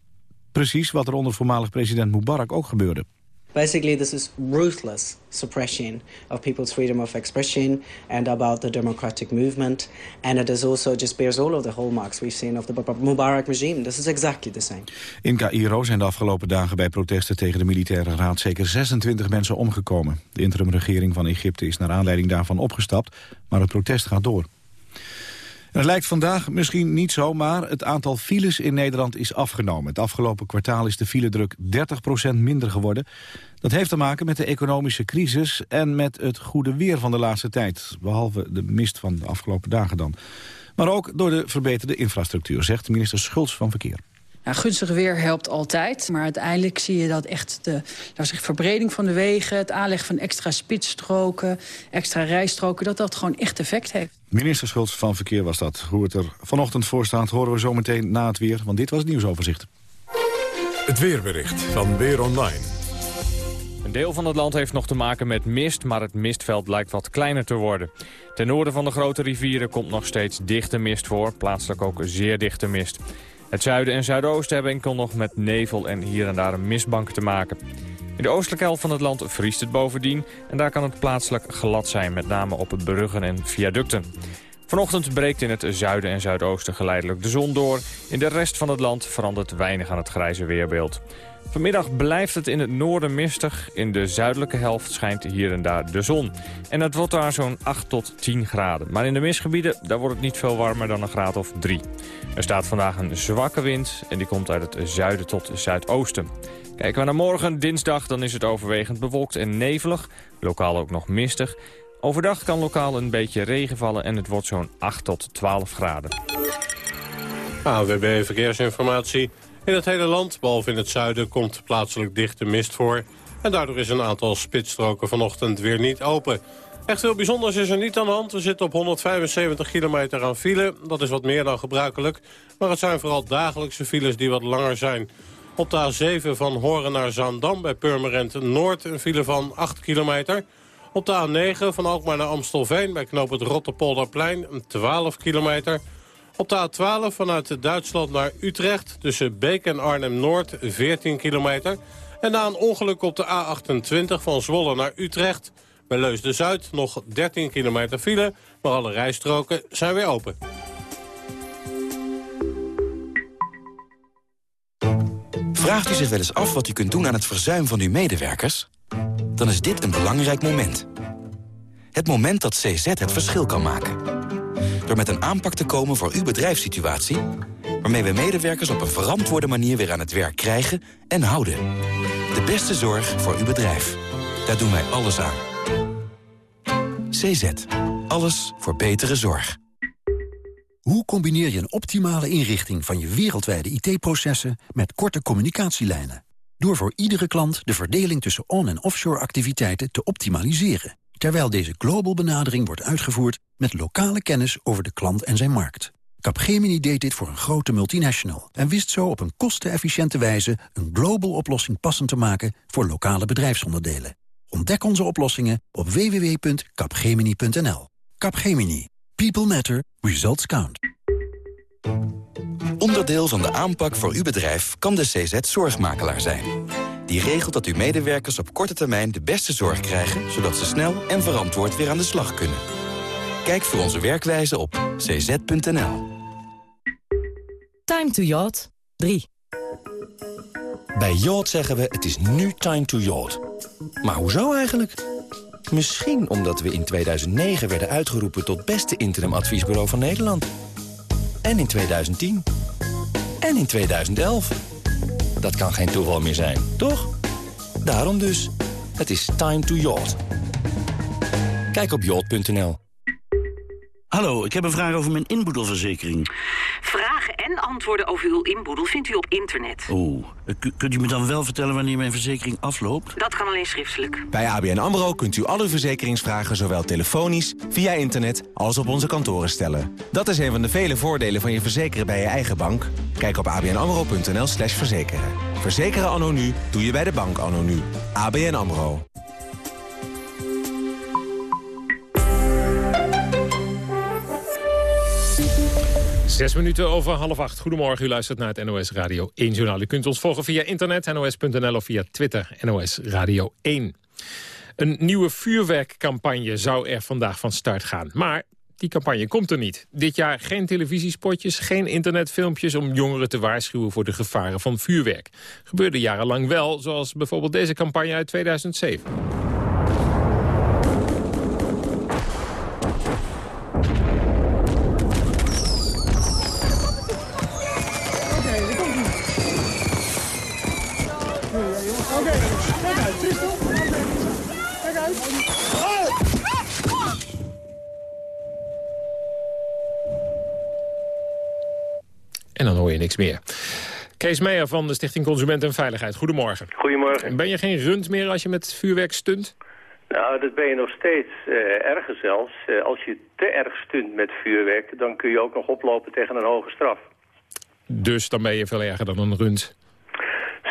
Precies wat er onder voormalig president Mubarak ook gebeurde. Basically, this is ruthless suppression of people's freedom of expression and about the democratic movement. And it is also just bears all of the hallmarks we've seen of the Mubarak regime. This is exactly the same. In Cairo zijn de afgelopen dagen bij protesten tegen de militaire raad zeker 26 mensen omgekomen. De interimregering van Egypte is naar aanleiding daarvan opgestapt, maar het protest gaat door. Het lijkt vandaag misschien niet zo, maar het aantal files in Nederland is afgenomen. Het afgelopen kwartaal is de filedruk 30% minder geworden. Dat heeft te maken met de economische crisis en met het goede weer van de laatste tijd. Behalve de mist van de afgelopen dagen dan. Maar ook door de verbeterde infrastructuur, zegt minister Schultz van Verkeer. Nou, gunstig weer helpt altijd, maar uiteindelijk zie je dat echt de nou zeg, verbreding van de wegen... het aanleggen van extra spitsstroken, extra rijstroken... dat dat gewoon echt effect heeft. Minister Schultz van Verkeer was dat. Hoe het er vanochtend voor staat horen we zo meteen na het weer, want dit was het nieuwsoverzicht. Het weerbericht van Weer Online. Een deel van het land heeft nog te maken met mist, maar het mistveld lijkt wat kleiner te worden. Ten noorden van de grote rivieren komt nog steeds dichte mist voor, plaatselijk ook zeer dichte mist. Het zuiden en zuidoosten hebben enkel nog met nevel en hier en daar een mistbank te maken. In de oostelijke helft van het land vriest het bovendien en daar kan het plaatselijk glad zijn, met name op bruggen en viaducten. Vanochtend breekt in het zuiden en zuidoosten geleidelijk de zon door. In de rest van het land verandert weinig aan het grijze weerbeeld. Vanmiddag blijft het in het noorden mistig. In de zuidelijke helft schijnt hier en daar de zon. En het wordt daar zo'n 8 tot 10 graden. Maar in de mistgebieden daar wordt het niet veel warmer dan een graad of 3. Er staat vandaag een zwakke wind en die komt uit het zuiden tot zuidoosten. Kijken we naar morgen, dinsdag, dan is het overwegend bewolkt en nevelig. Lokaal ook nog mistig. Overdag kan lokaal een beetje regen vallen en het wordt zo'n 8 tot 12 graden. AWB Verkeersinformatie. In het hele land, behalve in het zuiden, komt plaatselijk dichte mist voor. En daardoor is een aantal spitsstroken vanochtend weer niet open. Echt veel bijzonders is er niet aan de hand. We zitten op 175 kilometer aan file. Dat is wat meer dan gebruikelijk. Maar het zijn vooral dagelijkse files die wat langer zijn. Op de A7 van Horen naar Zaandam bij Purmerend Noord een file van 8 kilometer. Op de A9 van Alkmaar naar Amstelveen bij knoop het Rotterpolderplein 12 kilometer. Op de A12 vanuit Duitsland naar Utrecht tussen Beek en Arnhem-Noord 14 kilometer. En na een ongeluk op de A28 van Zwolle naar Utrecht... bij Leusden-Zuid nog 13 kilometer file, maar alle rijstroken zijn weer open. Vraagt u zich wel eens af wat u kunt doen aan het verzuim van uw medewerkers? Dan is dit een belangrijk moment. Het moment dat CZ het verschil kan maken. Door met een aanpak te komen voor uw bedrijfssituatie waarmee we medewerkers op een verantwoorde manier weer aan het werk krijgen en houden. De beste zorg voor uw bedrijf. Daar doen wij alles aan. CZ. Alles voor betere zorg. Hoe combineer je een optimale inrichting van je wereldwijde IT-processen met korte communicatielijnen? Door voor iedere klant de verdeling tussen on- en offshore activiteiten te optimaliseren. Terwijl deze global benadering wordt uitgevoerd met lokale kennis over de klant en zijn markt. Capgemini deed dit voor een grote multinational en wist zo op een kostenefficiënte wijze een global oplossing passend te maken voor lokale bedrijfsonderdelen. Ontdek onze oplossingen op www.capgemini.nl. Capgemini. People matter. Results count. Onderdeel van de aanpak voor uw bedrijf kan de CZ Zorgmakelaar zijn. Die regelt dat uw medewerkers op korte termijn de beste zorg krijgen... zodat ze snel en verantwoord weer aan de slag kunnen. Kijk voor onze werkwijze op cz.nl. Time to yacht 3. Bij Yacht zeggen we het is nu time to yacht. Maar hoezo eigenlijk? Misschien omdat we in 2009 werden uitgeroepen tot beste interimadviesbureau van Nederland. En in 2010. En in 2011. Dat kan geen toeval meer zijn, toch? Daarom dus. Het is time to yacht. Kijk op yacht.nl. Hallo, ik heb een vraag over mijn inboedelverzekering. En antwoorden over uw inboedel vindt u op internet. Oeh, k- kunt u me dan wel vertellen wanneer mijn verzekering afloopt? Dat kan alleen schriftelijk. Bij ABN AMRO kunt u al uw verzekeringsvragen zowel telefonisch, via internet als op onze kantoren stellen. Dat is een van de vele voordelen van je verzekeren bij je eigen bank. Kijk op abnamro.nl slash verzekeren. Verzekeren anno nu doe je bij de bank anno nu. ABN AMRO. Zes minuten over half acht. Goedemorgen, u luistert naar het NOS Radio 1 Journaal. U kunt ons volgen via internet, nos.nl of via Twitter, NOS Radio 1. Een nieuwe vuurwerkcampagne zou er vandaag van start gaan. Maar die campagne komt er niet. Dit jaar geen televisiespotjes, geen internetfilmpjes... om jongeren te waarschuwen voor de gevaren van vuurwerk. Gebeurde jarenlang wel, zoals bijvoorbeeld deze campagne uit 2007. En dan hoor je niks meer. Kees Meijer van de Stichting Consument en Veiligheid. Goedemorgen. Goedemorgen. Ben je geen rund meer als je met vuurwerk stunt? Nou, dat ben je nog steeds eh, erger zelfs. Eh, als je te erg stunt met vuurwerk, dan kun je ook nog oplopen tegen een hoge straf. Dus dan ben je veel erger dan een rund.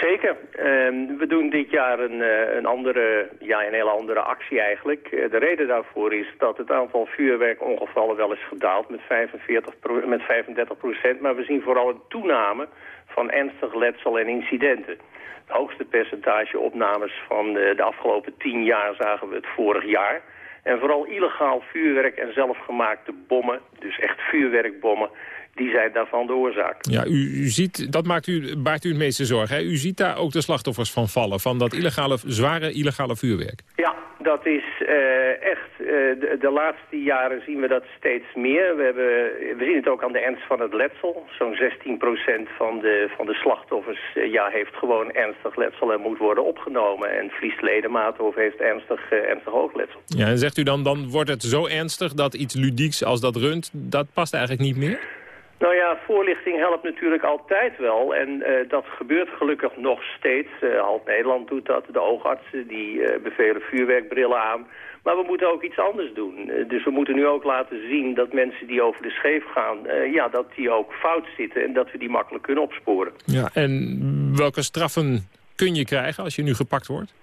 Zeker. Ehm, we doen dit jaar een, eh, een andere, ja, een hele andere actie eigenlijk. Eh, de reden daarvoor is dat het aantal vuurwerkongevallen wel is gedaald met, 45 pro- met 35 procent. Maar we zien vooral een toename van ernstig letsel en incidenten. Het hoogste percentage opnames van de, de afgelopen 10 jaar zagen we het vorig jaar. En vooral illegaal vuurwerk en zelfgemaakte bommen, dus echt vuurwerkbommen, die zijn daarvan de oorzaak. Ja, u, u ziet, dat maakt u, baart u het meeste zorgen. Hè? U ziet daar ook de slachtoffers van vallen, van dat illegale, zware illegale vuurwerk. Ja, dat is eh, echt, eh, de, de laatste jaren zien we dat steeds meer. We, hebben, we zien het ook aan de ernst van het letsel. Zo'n 16% van de, van de slachtoffers eh, ja, heeft gewoon ernstig letsel en moet worden opgenomen. En verliest ledematen of heeft ernstig, ernstig hoogletsel. Ja, en zegt u dan, dan wordt het zo ernstig dat iets ludieks als dat rund, dat past eigenlijk niet meer? Nou ja, voorlichting helpt natuurlijk altijd wel. En eh, dat gebeurt gelukkig nog steeds. Uh, Halt Nederland doet dat. De oogartsen die eh, bevelen vuurwerkbrillen aan. Maar we moeten ook iets anders doen. Dus we moeten nu ook laten zien dat mensen die over de scheef gaan... ja, dat die ook fout zitten en dat we die makkelijk kunnen opsporen. Ja, en welke straffen kun je krijgen als je nu gepakt wordt?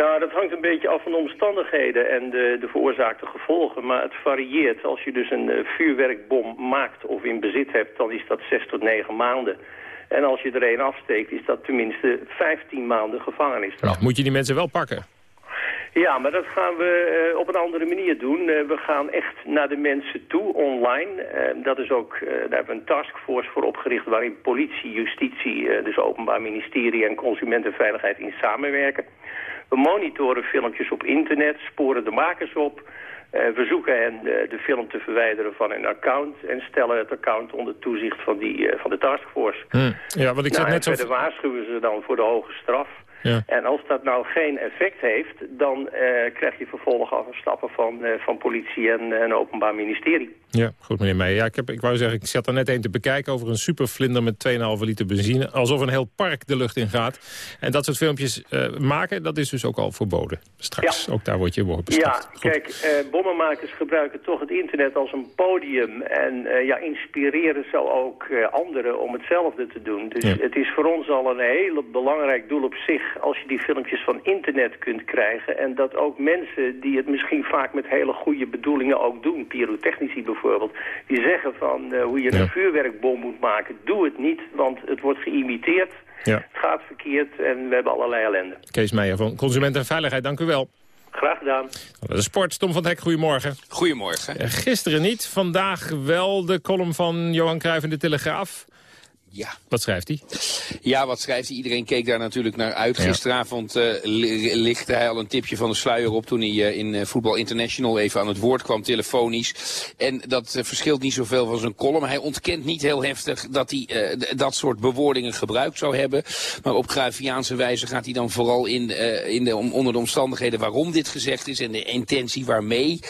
Nou, dat hangt een beetje af van de omstandigheden en de, de veroorzaakte gevolgen. Maar het varieert. Als je dus een eh, vuurwerkbom maakt of in bezit hebt, dan is dat zes tot negen maanden. En als je er een afsteekt, is dat tenminste 15 maanden gevangenisstraf. Nou, moet je die mensen wel pakken? Ja, maar dat gaan we uh, op een andere manier doen. Uh, we gaan echt naar de mensen toe, online. Uh, dat is ook, daar hebben we een taskforce voor opgericht... waarin politie, justitie, dus openbaar ministerie en consumentenveiligheid in samenwerken. We monitoren filmpjes op internet, sporen de makers op... we zoeken hen de film te verwijderen van hun account... en stellen het account onder toezicht van, die, van de taskforce. Hmm. Ja, wat ik nou, net zo... verder waarschuwen ze dan voor de hoge straf... Ja. En als dat nou geen effect heeft, dan uh, krijg je vervolgens stappen van, uh, van politie en, en openbaar ministerie. Ja, goed meneer Meijer. Ja, ik, heb, ik wou zeggen, ik zat er net een te bekijken over een supervlinder met 2,5 liter benzine. Alsof een heel park de lucht in gaat. En dat soort filmpjes uh, maken, dat is dus ook al verboden. Straks, ja. ook daar word je voor bestraft. Ja, kijk, bommenmakers gebruiken toch het internet als een podium. En ja, inspireren zo ook anderen om hetzelfde te doen. Dus ja. het is voor ons al een heel belangrijk doel op zich als je die filmpjes van internet kunt krijgen... en dat ook mensen die het misschien vaak met hele goede bedoelingen ook doen... pyrotechnici bijvoorbeeld, die zeggen van uh, hoe je een vuurwerkbom moet maken... doe het niet, want het wordt geïmiteerd, ja. het gaat verkeerd en we hebben allerlei ellende. Kees Meijer van Consument en Veiligheid, dank u wel. Graag gedaan. De sport, Tom van Hek, goedemorgen. Goedemorgen. Eh, gisteren niet, vandaag wel de column van Johan Cruijff in de Telegraaf. Ja. Wat schrijft hij? Ja, wat schrijft hij? Iedereen keek daar natuurlijk naar uit. Ja. Gisteravond uh, lichtte hij al een tipje van de sluier op... toen hij uh, in uh, Voetbal International even aan het woord kwam, telefonisch. En dat verschilt niet zoveel van zijn column. Hij ontkent niet heel heftig dat hij dat soort bewoordingen gebruikt zou hebben. Maar op Cruyffiaanse wijze gaat hij dan vooral in, in de, onder de omstandigheden... waarom dit gezegd is en de intentie waarmee.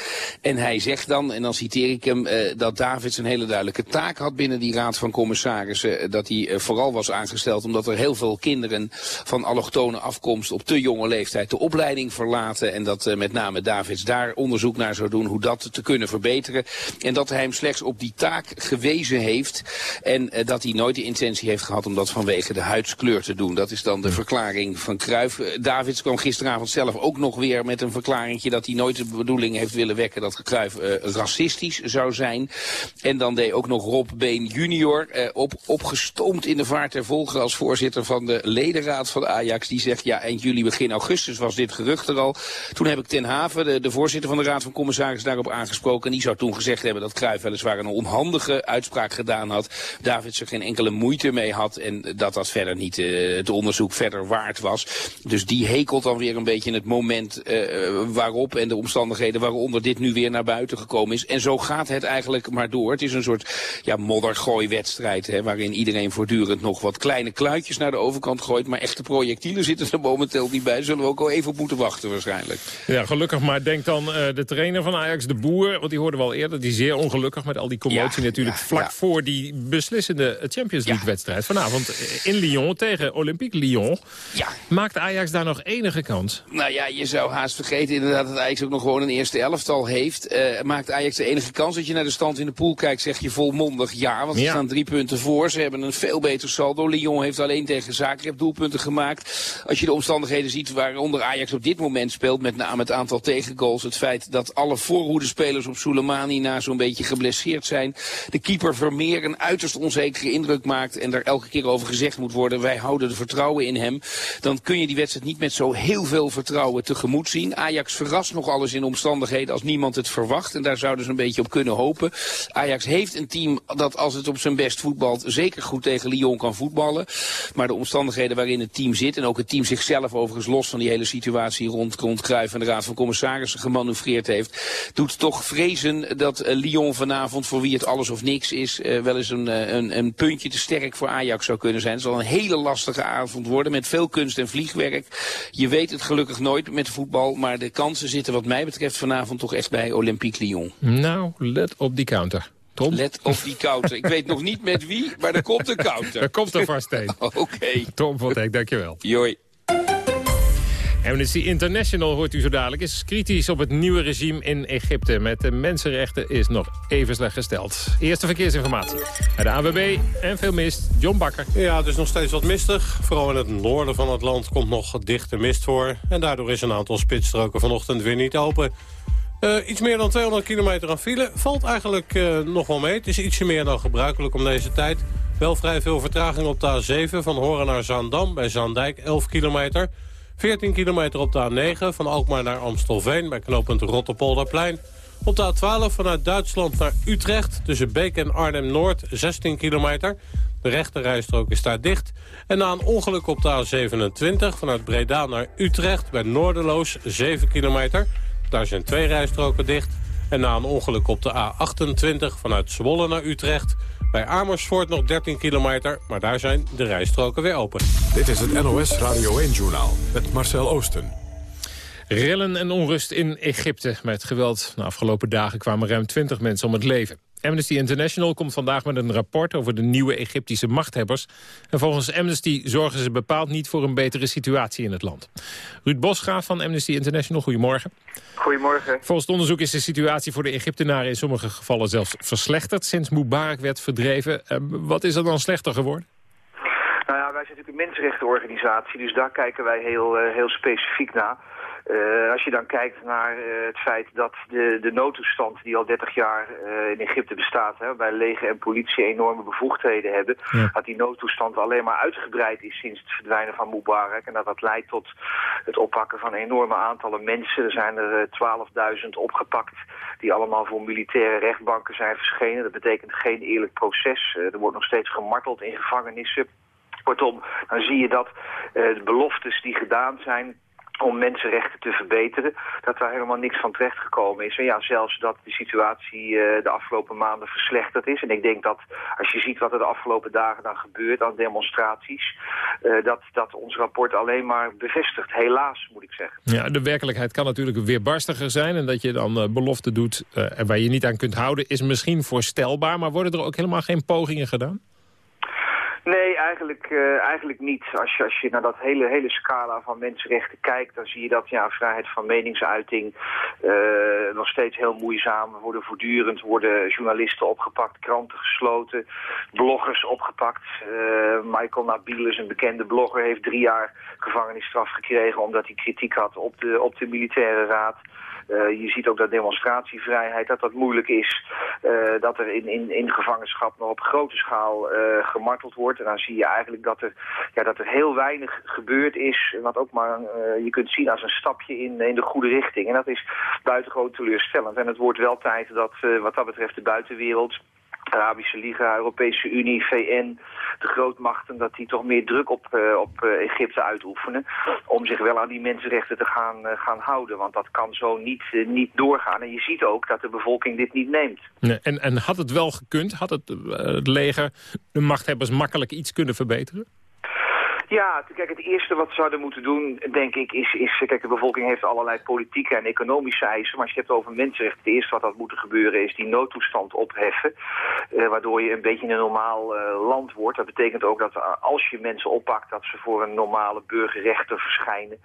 En hij zegt dan, en dan citeer ik hem... dat Davids een hele duidelijke taak had binnen die raad van commissarissen dat hij eh, vooral was aangesteld omdat er heel veel kinderen van allochtone afkomst op te jonge leeftijd de opleiding verlaten. En dat eh, met name Davids daar onderzoek naar zou doen hoe dat te kunnen verbeteren. En dat hij hem slechts op die taak gewezen heeft. En eh, dat hij nooit de intentie heeft gehad om dat vanwege de huidskleur te doen. Dat is dan de verklaring van Cruijff. Davids kwam gisteravond zelf ook nog weer met een verklaring dat hij nooit de bedoeling heeft willen wekken dat uh, racistisch zou zijn. En dan deed ook nog Rob Been junior uh, op, opgesloten stoomt in de vaart ter volger als voorzitter van de ledenraad van Ajax. Die zegt, ja, eind juli, begin augustus was dit gerucht er al. Toen heb ik Ten Haven, de, voorzitter van de raad van commissarissen, daarop aangesproken. En die zou toen gezegd hebben dat Cruijff weliswaar een onhandige uitspraak gedaan had. David er geen enkele moeite mee had en dat dat verder niet uh, het onderzoek verder waard was. Dus die hekelt dan weer een beetje het moment uh, waarop en de omstandigheden waaronder dit nu weer naar buiten gekomen is. En zo gaat het eigenlijk maar door. Het is een soort ja, moddergooiwedstrijd hè, waarin iedereen iedereen voortdurend nog wat kleine kluitjes naar de overkant gooit. Maar echte projectielen zitten er momenteel niet bij. Zullen we ook al even op moeten wachten waarschijnlijk. Ja, gelukkig maar. Denk dan uh, de trainer van Ajax, de Boer. Want die hoorden we al eerder. Die zeer ongelukkig met al die commotie ja, natuurlijk. Ja, vlak ja. voor die beslissende Champions League wedstrijd. Vanavond in Lyon tegen Olympique Lyon. Ja. Maakt Ajax daar nog enige kans? Nou ja, je zou haast vergeten inderdaad dat Ajax ook nog gewoon een eerste elftal heeft. Uh, maakt Ajax de enige kans dat je naar de stand in de pool kijkt, zeg je volmondig ja. Want ze staan drie punten voor. Ze hebben een veel beter saldo. Lyon heeft alleen tegen Zagreb doelpunten gemaakt. Als je de omstandigheden ziet waaronder Ajax op dit moment speelt... met name het aantal tegengoals, het feit dat alle voorhoedespelers op Soleimani... na zo'n beetje geblesseerd zijn. De keeper Vermeer een uiterst onzekere indruk maakt... en daar elke keer over gezegd moet worden... wij houden de vertrouwen in hem. Dan kun je die wedstrijd niet met zo heel veel vertrouwen tegemoet zien. Ajax verrast nog alles in omstandigheden als niemand het verwacht. En daar zouden ze een beetje op kunnen hopen. Ajax heeft een team dat als het op zijn best voetbalt... zeker goed tegen Lyon kan voetballen. Maar de omstandigheden waarin het team zit... en ook het team zichzelf overigens los van die hele situatie... rond, rond en de Raad van Commissarissen gemanoeuvreerd heeft... doet toch vrezen dat uh, Lyon vanavond, voor wie het alles of niks is... Uh, wel eens een, uh, een, een, puntje te sterk voor Ajax zou kunnen zijn. Het zal een hele lastige avond worden met veel kunst en vliegwerk. Je weet het gelukkig nooit met voetbal... maar de kansen zitten wat mij betreft vanavond toch echt bij Olympique Lyon. Nou, let op die counter. Tom? Let op die counter. Ik weet nog niet met wie, maar er komt een counter. er komt er vast een. *laughs* Oké. Okay. Tom van Dijk, dankjewel. Joi. Amnesty International, hoort u zo dadelijk, is kritisch op het nieuwe regime in Egypte. Met de mensenrechten is nog even slecht gesteld. Eerste verkeersinformatie bij de AWB en veel mist. John Bakker. Ja, het is nog steeds wat mistig. Vooral in het noorden van het land komt nog dichte mist voor. En daardoor is een aantal spitsstroken vanochtend weer niet open. Uh, iets meer dan 200 kilometer aan file. Valt eigenlijk uh, nog wel mee. Het is ietsje meer dan gebruikelijk om deze tijd. Wel vrij veel vertraging op de A7 van Horen naar Zaandam bij Zaandijk, 11 kilometer. 14 kilometer op de A9 van Alkmaar naar Amstelveen... bij knooppunt Rotterpolderplein. Op de A12 vanuit Duitsland naar Utrecht tussen Beek en Arnhem-Noord 16 kilometer. De rechterrijstrook is daar dicht. En na een ongeluk op de A27 vanuit Breda naar Utrecht bij Noorderloos 7 kilometer. Daar zijn twee rijstroken dicht. En na een ongeluk op de A28 vanuit Zwolle naar Utrecht... bij Amersfoort nog 13 kilometer, maar daar zijn de rijstroken weer open. Dit is het NOS Radio 1-journaal met Marcel Oosten. Rillen en onrust in Egypte. Met geweld de afgelopen dagen kwamen ruim 20 mensen om het leven. Amnesty International komt vandaag met een rapport over de nieuwe Egyptische machthebbers. En volgens Amnesty zorgen ze bepaald niet voor een betere situatie in het land. Ruud Bosgraaf van Amnesty International, goedemorgen. Goedemorgen. Volgens het onderzoek is de situatie voor de Egyptenaren in sommige gevallen zelfs verslechterd sinds Mubarak werd verdreven. Eh, wat is er dan slechter geworden? Nou ja, wij zijn natuurlijk een mensenrechtenorganisatie, dus daar kijken wij heel, uh, heel specifiek naar. Uh, als je dan kijkt naar uh, het feit dat de, de noodtoestand die al 30 jaar uh, in Egypte bestaat, hè, bij leger en politie enorme bevoegdheden hebben, ja. dat die noodtoestand alleen maar uitgebreid is sinds het verdwijnen van Mubarak en dat dat leidt tot het oppakken van enorme aantallen mensen. Er zijn er 12.000 opgepakt die allemaal voor militaire rechtbanken zijn verschenen. Dat betekent geen eerlijk proces. er wordt nog steeds gemarteld in gevangenissen. Kortom, dan zie je dat de beloftes die gedaan zijn om mensenrechten te verbeteren, dat daar helemaal niks van terechtgekomen is. En ja, zelfs dat de situatie uh, de afgelopen maanden verslechterd is. En ik denk dat als je ziet wat er de afgelopen dagen dan gebeurt aan demonstraties, uh, dat, dat ons rapport alleen maar bevestigt. Helaas, moet ik zeggen. Ja, de werkelijkheid kan natuurlijk weerbarstiger zijn. En dat je dan uh, beloften doet en waar je niet aan kunt houden, is misschien voorstelbaar. Maar worden er ook helemaal geen pogingen gedaan? Nee, eigenlijk, uh, eigenlijk niet. Als je, als je naar dat hele, hele scala van mensenrechten kijkt... dan zie je dat ja, vrijheid van meningsuiting uh, nog steeds heel moeizaam. Er worden voortdurend worden journalisten opgepakt, kranten gesloten... bloggers opgepakt. Uh, Michael Nabil een bekende blogger, heeft drie jaar gevangenisstraf gekregen... omdat hij kritiek had op de, op de militaire raad... Uh, je ziet ook dat demonstratievrijheid, dat dat moeilijk is. Uh, dat er in, in, in gevangenschap nog op grote schaal uh, gemarteld wordt. En dan zie je eigenlijk dat er, ja, dat er heel weinig gebeurd is. Wat ook maar je kunt zien als een stapje in, in de goede richting. En dat is buitengewoon teleurstellend. En het wordt wel tijd dat wat dat betreft de buitenwereld Arabische Liga, Europese Unie, VN, de grootmachten, dat die toch meer druk op, uh, op uh, Egypte uitoefenen. Om zich wel aan die mensenrechten te gaan, uh, gaan houden. Want dat kan zo niet, niet doorgaan. En je ziet ook dat de bevolking dit niet neemt. Nee, en, en had het wel gekund? Had het, het leger de machthebbers makkelijk iets kunnen verbeteren? Ja, kijk, het eerste wat ze zouden moeten doen, denk ik, is, is... Kijk, de bevolking heeft allerlei politieke en economische eisen... maar als je het hebt over mensenrechten, het eerste wat had moeten gebeuren... is die noodtoestand opheffen, uh, waardoor je een beetje een normaal uh, land wordt. Dat betekent ook dat uh, als je mensen oppakt... dat ze voor een normale burgerrechter verschijnen.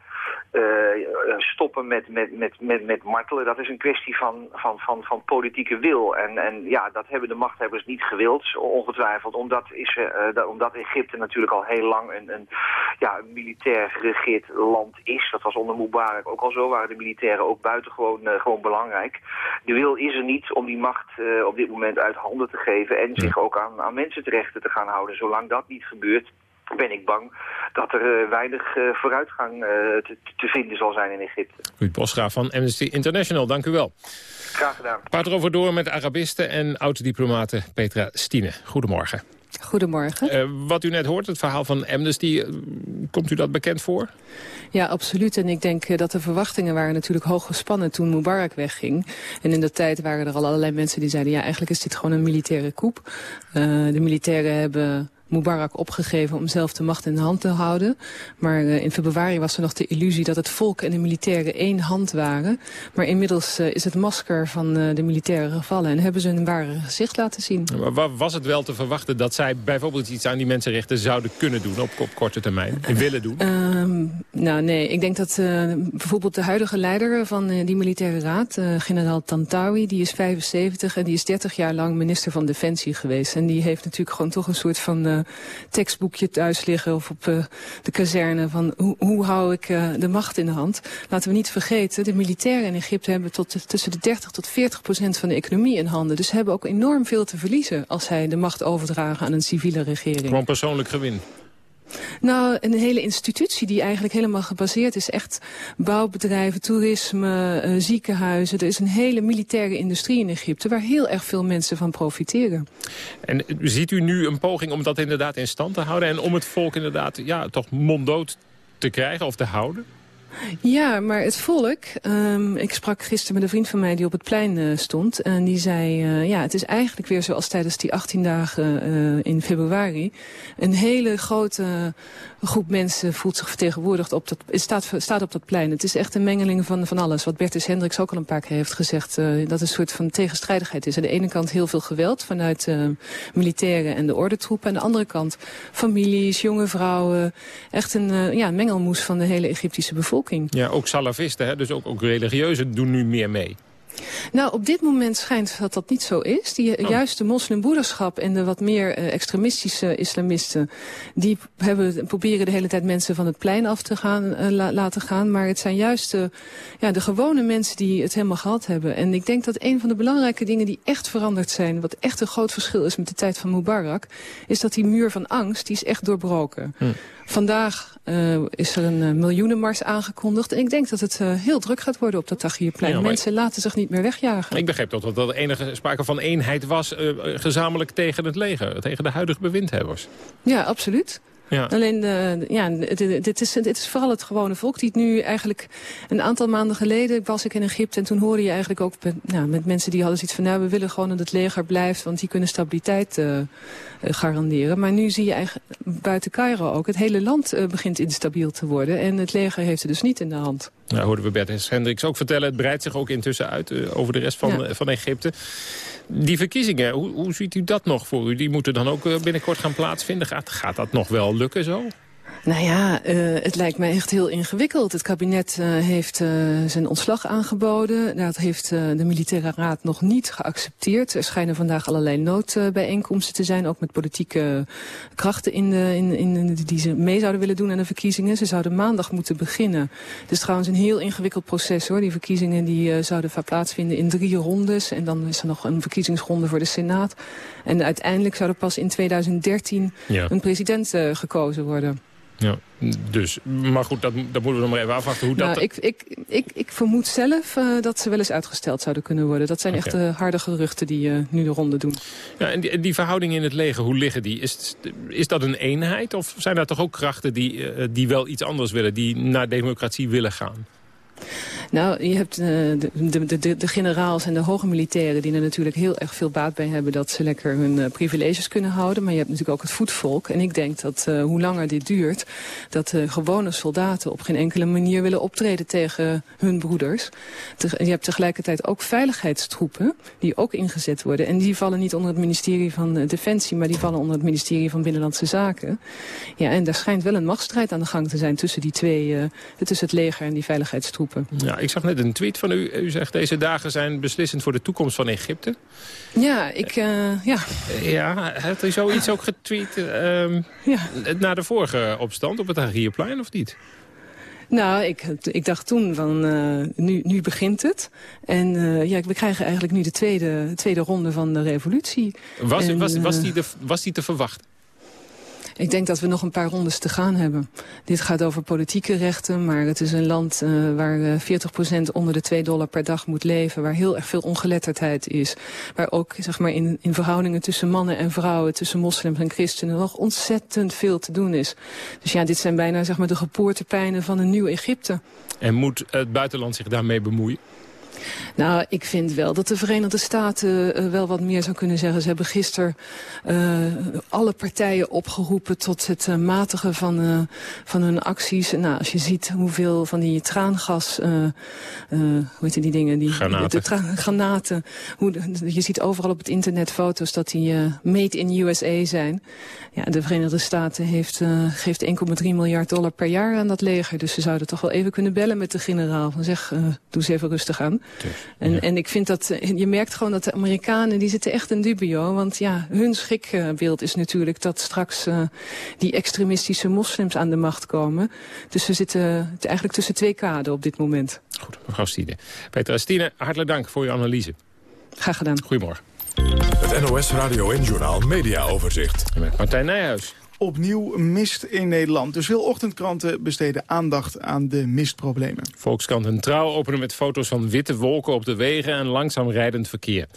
stoppen met, met, met, met, met martelen, dat is een kwestie van, van, van, van politieke wil. En, en ja, dat hebben de machthebbers niet gewild, ongetwijfeld. Omdat, is, omdat Egypte natuurlijk al heel lang een, een ja, een militair geregeerd land is. Dat was onder Mubarak ook al zo, waren de militairen ook buitengewoon uh, gewoon belangrijk. De wil is er niet om die macht uh, op dit moment uit handen te geven en zich ook aan, aan mensenrechten te gaan houden. Zolang dat niet gebeurt, ben ik bang dat er uh, weinig uh, vooruitgang uh, te, te, vinden zal zijn in Egypte. Ruud Bosgraaf van Amnesty International, dank u wel. Graag gedaan. Praat erover door met Arabiste en oud-diplomate Petra Stine. Goedemorgen. Goedemorgen. Uh, wat u net hoort, het verhaal van Amnesty, uh, komt u dat bekend voor? Ja, absoluut. En ik denk uh, dat de verwachtingen waren natuurlijk hoog gespannen toen Mubarak wegging. En in dat tijd waren er al allerlei mensen die zeiden... ja, eigenlijk is dit gewoon een militaire coup. de militairen hebben Mubarak opgegeven om zelf de macht in de hand te houden. Maar uh, in februari was er nog de illusie dat het volk en de militairen één hand waren. Maar inmiddels uh, is het masker van uh, de militairen gevallen en hebben ze hun ware gezicht laten zien. Maar was het wel te verwachten dat zij bijvoorbeeld iets aan die mensenrechten zouden kunnen doen op, op korte termijn? En willen doen? Um, nou nee, ik denk dat bijvoorbeeld de huidige leider van die militaire raad, generaal Tantawi, die is 75 en die is 30 jaar lang minister van Defensie geweest. En die heeft natuurlijk gewoon toch een soort van tekstboekje thuis liggen of op uh, de kazerne van hoe, hoe hou ik uh, de macht in de hand. Laten we niet vergeten, de militairen in Egypte hebben tot, tussen de 30 tot 40 procent van de economie in handen. Dus hebben ook enorm veel te verliezen als zij de macht overdragen aan een civiele regering. Gewoon persoonlijk gewin. Nou, een hele institutie die eigenlijk helemaal gebaseerd is. Echt bouwbedrijven, toerisme, uh, ziekenhuizen. Er is een hele militaire industrie in Egypte... waar heel erg veel mensen van profiteren. En ziet u nu een poging om dat inderdaad in stand te houden... en om het volk inderdaad ja, toch monddood te krijgen of te houden? Ja, maar het volk... Um, ik sprak gisteren met een vriend van mij die op het plein uh, stond. En die zei, uh, ja, het is eigenlijk weer zoals tijdens die 18 dagen uh, in februari. Een hele grote groep mensen voelt zich vertegenwoordigd op dat, staat, staat op dat plein. Het is echt een mengeling van, van alles. Wat Bertus Hendricks ook al een paar keer heeft gezegd. dat het een soort van tegenstrijdigheid is. Aan de ene kant heel veel geweld vanuit militairen en de ordentroepen. Aan de andere kant families, jonge vrouwen. Echt een ja, mengelmoes van de hele Egyptische bevolking. Ja, ook salafisten, hè? dus ook, ook religieuzen doen nu meer mee. Nou, op dit moment schijnt dat dat niet zo is. Die, oh. Juist de moslimbroederschap en de wat meer uh, extremistische islamisten... die hebben, proberen de hele tijd mensen van het plein af te gaan, uh, la, laten gaan. Maar het zijn juist de, ja, de gewone mensen die het helemaal gehad hebben. En ik denk dat een van de belangrijke dingen die echt veranderd zijn... wat echt een groot verschil is met de tijd van Mubarak... is dat die muur van angst, die is echt doorbroken. Hm. Vandaag uh, is er een uh, miljoenenmars aangekondigd. En ik denk dat het uh, heel druk gaat worden op dat Tahrirplein. Ja, Mensen laten zich niet meer wegjagen. Ik begreep toch dat er enige sprake van eenheid was... gezamenlijk tegen het leger, tegen de huidige bewindhebbers. Ja, absoluut. Ja. Alleen, de, ja, dit, is, dit is vooral het gewone volk die het nu eigenlijk... Een aantal maanden geleden was ik in Egypte en toen hoorde je eigenlijk ook met, nou, met mensen die hadden zoiets van... nou, we willen gewoon dat het leger blijft, want die kunnen stabiliteit uh, garanderen. Maar nu zie je eigenlijk buiten Cairo ook, het hele land begint instabiel te worden. En het leger heeft het dus niet in de hand. Nou, hoorden we Bert Hendricks ook vertellen. Het breidt zich ook intussen uit uh, over de rest van, ja. van Egypte. Die verkiezingen, hoe, hoe ziet u dat nog voor u? Die moeten dan ook binnenkort gaan plaatsvinden. Gaat, gaat dat nog wel lukken zo? Nou ja, uh, het lijkt mij echt heel ingewikkeld. Het kabinet uh, heeft uh, zijn ontslag aangeboden. Dat heeft de militaire raad nog niet geaccepteerd. Er schijnen vandaag allerlei noodbijeenkomsten te zijn. Ook met politieke krachten in de, in, in, die ze mee zouden willen doen aan de verkiezingen. Ze zouden maandag moeten beginnen. Het is trouwens een heel ingewikkeld proces hoor. Die verkiezingen die zouden plaatsvinden in drie rondes. En dan is er nog een verkiezingsronde voor de Senaat. En uiteindelijk zou er pas in 2013 ja. een president gekozen worden. Ja, dus, maar goed, dat, dat moeten we nog maar even afwachten. Hoe nou, dat... ik, ik, ik, ik vermoed zelf uh, dat ze wel eens uitgesteld zouden kunnen worden. Dat zijn okay. echt uh, harde geruchten die uh, nu de ronde doen. Ja, en die, die verhoudingen in het leger, hoe liggen die? Is, is dat een eenheid of zijn er toch ook krachten die, die wel iets anders willen, die naar democratie willen gaan? Nou, je hebt uh, de, de, de, de, generaals en de hoge militairen... die er natuurlijk heel erg veel baat bij hebben... dat ze lekker hun uh, privileges kunnen houden. Maar je hebt natuurlijk ook het voetvolk. En ik denk dat uh, hoe langer dit duurt... dat gewone soldaten op geen enkele manier willen optreden tegen hun broeders. Je hebt tegelijkertijd ook veiligheidstroepen... die ook ingezet worden. En die vallen niet onder het ministerie van Defensie... maar die vallen onder het ministerie van Binnenlandse Zaken. Ja, en daar schijnt wel een machtsstrijd aan de gang te zijn... tussen die twee, tussen het leger en die veiligheidstroepen. Ja, ik zag net een tweet van u. U zegt deze dagen zijn beslissend voor de toekomst van Egypte. Ja, ik... Uh, ja. ja, heeft u zoiets ook getweet uh, ja. na de vorige opstand op het Tahrirplein of niet? Nou, ik, ik dacht toen van, uh, nu, nu begint het. En uh, ja, we krijgen eigenlijk nu de tweede, tweede ronde van de revolutie. Was, en, was, was, die de, was die te verwachten? Ik denk dat we nog een paar rondes te gaan hebben. Dit gaat over politieke rechten, maar het is een land uh, waar uh, 40% onder de 2 dollar per dag moet leven. Waar heel erg veel ongeletterdheid is. Waar ook zeg maar, in, in verhoudingen tussen mannen en vrouwen, tussen moslims en christenen, nog ontzettend veel te doen is. Dus ja, dit zijn bijna zeg maar, de geboortepijnen van een nieuw Egypte. En moet het buitenland zich daarmee bemoeien? Nou, ik vind wel dat de Verenigde Staten uh, wel wat meer zou kunnen zeggen. Ze hebben gisteren uh, alle partijen opgeroepen tot het uh, matigen van, van hun acties. Nou, als je ziet hoeveel van die traangas, hoe heet die dingen? Die, granaten. De, granaten. Hoe, je ziet overal op het internet foto's dat die made in USA zijn. Ja, de Verenigde Staten heeft, geeft 1,3 miljard dollar per jaar aan dat leger. Dus ze zouden toch wel even kunnen bellen met de generaal. Zeg, doe eens even rustig aan. Dus, en, ja. en ik vind dat, je merkt gewoon dat de Amerikanen, die zitten echt in dubio. Want ja, hun schrikbeeld is natuurlijk dat straks uh, die extremistische moslims aan de macht komen. Dus we zitten eigenlijk tussen twee kaden op dit moment. Goed, mevrouw Stine. Petra Stine, hartelijk dank voor uw analyse. Graag gedaan. Goedemorgen. Het NOS Radio en Journaal Media Overzicht. Met Martijn Nijhuis. Opnieuw mist in Nederland. Dus veel ochtendkranten besteden aandacht aan de mistproblemen. Volkskrant en Trouw openen met foto's van witte wolken op de wegen en langzaam rijdend verkeer.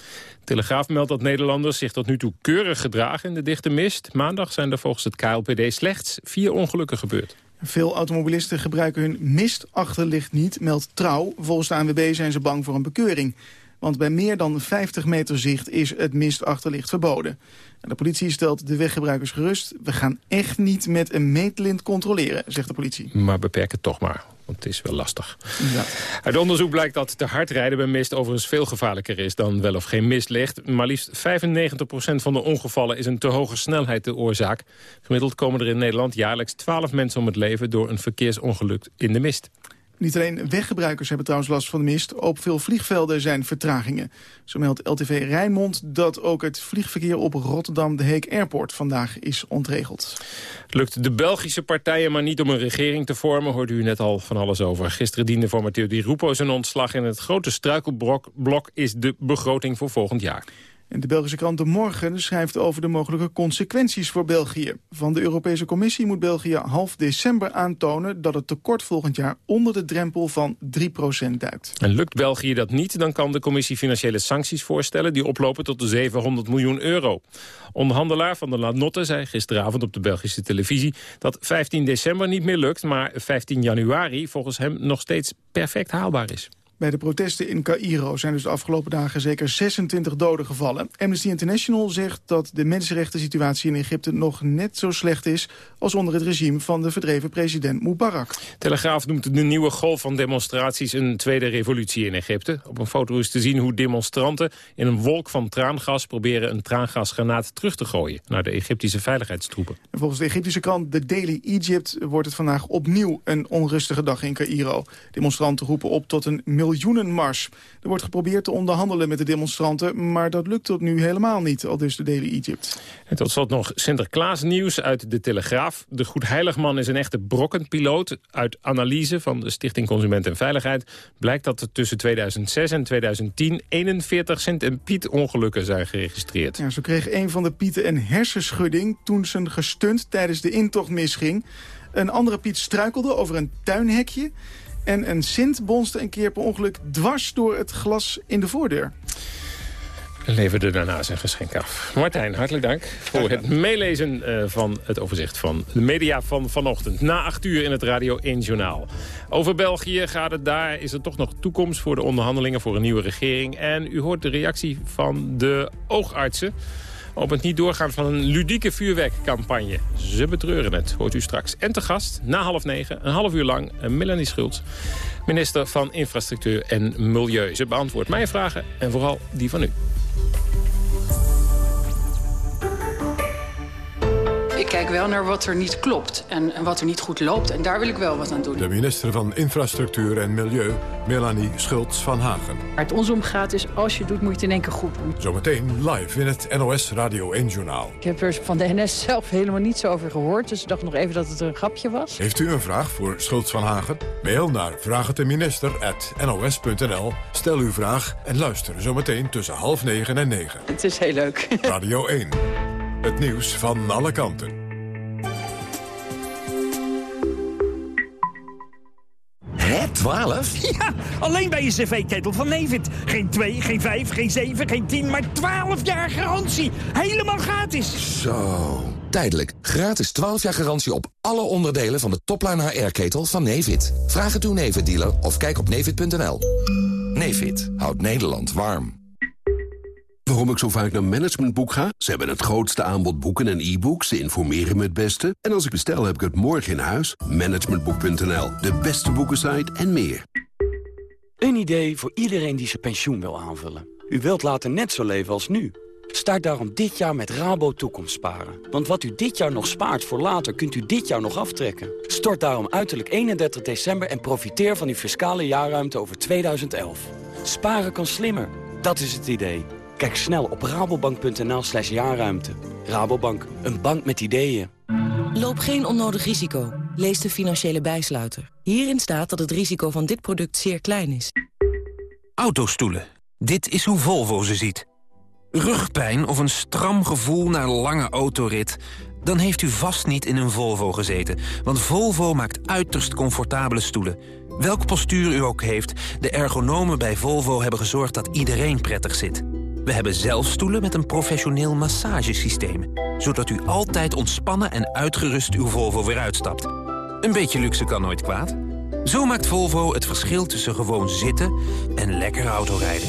Telegraaf meldt dat Nederlanders zich tot nu toe keurig gedragen in de dichte mist. Maandag zijn er volgens het KLPD slechts vier ongelukken gebeurd. Veel automobilisten gebruiken hun mistachterlicht niet, meldt Trouw. Volgens de ANWB zijn ze bang voor een bekeuring. Want bij meer dan 50 meter zicht is het mistachterlicht verboden. De politie stelt de weggebruikers gerust. We gaan echt niet met een meetlint controleren, zegt de politie. Maar beperk het toch maar, want het is wel lastig. Ja. Uit onderzoek blijkt dat te hard rijden bij mist overigens veel gevaarlijker is dan wel of geen mist ligt. Maar liefst 95% van de ongevallen is een te hoge snelheid de oorzaak. Gemiddeld komen er in Nederland jaarlijks 12 mensen om het leven door een verkeersongeluk in de mist. Niet alleen weggebruikers hebben trouwens last van de mist. Op veel vliegvelden zijn vertragingen. Zo meldt LTV Rijnmond dat ook het vliegverkeer op Rotterdam de Heek Airport vandaag is ontregeld. Lukt de Belgische partijen maar niet om een regering te vormen, hoorde u net al van alles over. Gisteren diende voor Mathieu Di Rupo zijn ontslag en het grote struikelblok is de begroting voor volgend jaar. En de Belgische krant De Morgen schrijft over de mogelijke consequenties voor België. Van de Europese Commissie moet België half december aantonen... dat het tekort volgend jaar onder de drempel van 3% duikt. En lukt België dat niet, dan kan de Commissie financiële sancties voorstellen... die oplopen tot de 700 miljoen euro. Onderhandelaar van de Lanotte zei gisteravond op de Belgische televisie... dat 15 december niet meer lukt, maar 15 januari volgens hem nog steeds perfect haalbaar is. Bij de protesten in Cairo zijn dus de afgelopen dagen zeker 26 doden gevallen. Amnesty International zegt dat de mensenrechten situatie in Egypte nog net zo slecht is als onder het regime van de verdreven president Mubarak. Telegraaf noemt de nieuwe golf van demonstraties een tweede revolutie in Egypte. Op een foto is te zien hoe demonstranten in een wolk van traangas proberen een traangasgranaat terug te gooien naar de Egyptische veiligheidstroepen. volgens de Egyptische krant The Daily Egypt wordt het vandaag opnieuw een onrustige dag in Cairo. Demonstranten roepen op tot een miljoenenmars. Er wordt geprobeerd te onderhandelen met de demonstranten... maar dat lukt tot nu helemaal niet, al dus de Daily Egypt. En tot slot nog Sinterklaas nieuws uit de Telegraaf. De Goedheiligman is een echte brokkenpiloot. Uit analyse van de Stichting Consument en Veiligheid... blijkt dat er tussen 2006 en 2010 41 Sint- en Piet-ongelukken zijn geregistreerd. Ja, zo kreeg een van de Pieten een hersenschudding... toen zijn gestunt tijdens de intocht misging. Een andere Piet struikelde over een tuinhekje... En een Sint bonste een keer per ongeluk dwars door het glas in de voordeur. Leverde daarna zijn geschenk af. Martijn, hartelijk dank voor het meelezen eh, van het overzicht van de media van vanochtend. Na acht uur in het Radio 1 Journaal. Over België gaat het daar. Is er toch nog toekomst voor de onderhandelingen voor een nieuwe regering. En u hoort de reactie van de oogartsen op het niet doorgaan van een ludieke vuurwerkcampagne. Ze betreuren het, hoort u straks. En te gast, na half negen, een half uur lang, Melanie Schultz... minister van Infrastructuur en Milieu. Ze beantwoordt mijn vragen en vooral die van u. kijk wel naar wat er niet klopt en, en, wat er niet goed loopt. En daar wil ik wel wat aan doen. De minister van Infrastructuur en Milieu, Melanie Schultz van Hagen. Waar het ons om gaat is, als je het doet, moet je het in één keer goed doen. Zometeen live in het NOS Radio 1-journaal. Ik heb er van de NS zelf helemaal niets over gehoord. Dus ik dacht nog even dat het een grapje was. Heeft u een vraag voor Schultz van Hagen? Mail naar vraagteminister.nos.nl. Stel uw vraag en luister zometeen tussen half negen en negen. Het is heel leuk. *laughs* Radio 1. Het nieuws van alle kanten. Hè, 12? *laughs* Ja, alleen bij je cv-ketel van Nevid. Geen 2, geen 5, geen 7, geen 10, maar 12 jaar garantie. Helemaal gratis. Zo. Tijdelijk. Gratis 12 jaar garantie op alle onderdelen van de topline HR-ketel van Nevid. Vraag het uw Nevid-dealer of kijk op nevid.nl. Nevid houdt Nederland warm. Waarom ik zo vaak naar Managementboek ga? Ze hebben het grootste aanbod boeken en e-books. Ze informeren me het beste. En als ik bestel, heb ik het morgen in huis. Managementboek.nl, de beste boekensite en meer. Een idee voor iedereen die zijn pensioen wil aanvullen. U wilt later net zo leven als nu. Start daarom dit jaar met Rabo Toekomstsparen. Want wat u dit jaar nog spaart voor later, kunt u dit jaar nog aftrekken. Stort daarom uiterlijk 31 december en profiteer van uw fiscale jaarruimte over 2011. Sparen kan slimmer. Dat is het idee. Kijk snel op rabobank.nl slash jaarruimte. Rabobank, een bank met ideeën. Loop geen onnodig risico. Lees de financiële bijsluiter. Hierin staat dat het risico van dit product zeer klein is. Autostoelen. Dit is hoe Volvo ze ziet. Rugpijn of een stram gevoel na een lange autorit... Dan heeft u vast niet in een Volvo gezeten. Want Volvo maakt uiterst comfortabele stoelen. Welk postuur u ook heeft, de ergonomen bij Volvo hebben gezorgd dat iedereen prettig zit. We hebben zelf stoelen met een professioneel massagesysteem. Zodat u altijd ontspannen en uitgerust uw Volvo weer uitstapt. Een beetje luxe kan nooit kwaad. Zo maakt Volvo het verschil tussen gewoon zitten en lekker autorijden.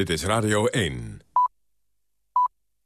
Dit is Radio 1.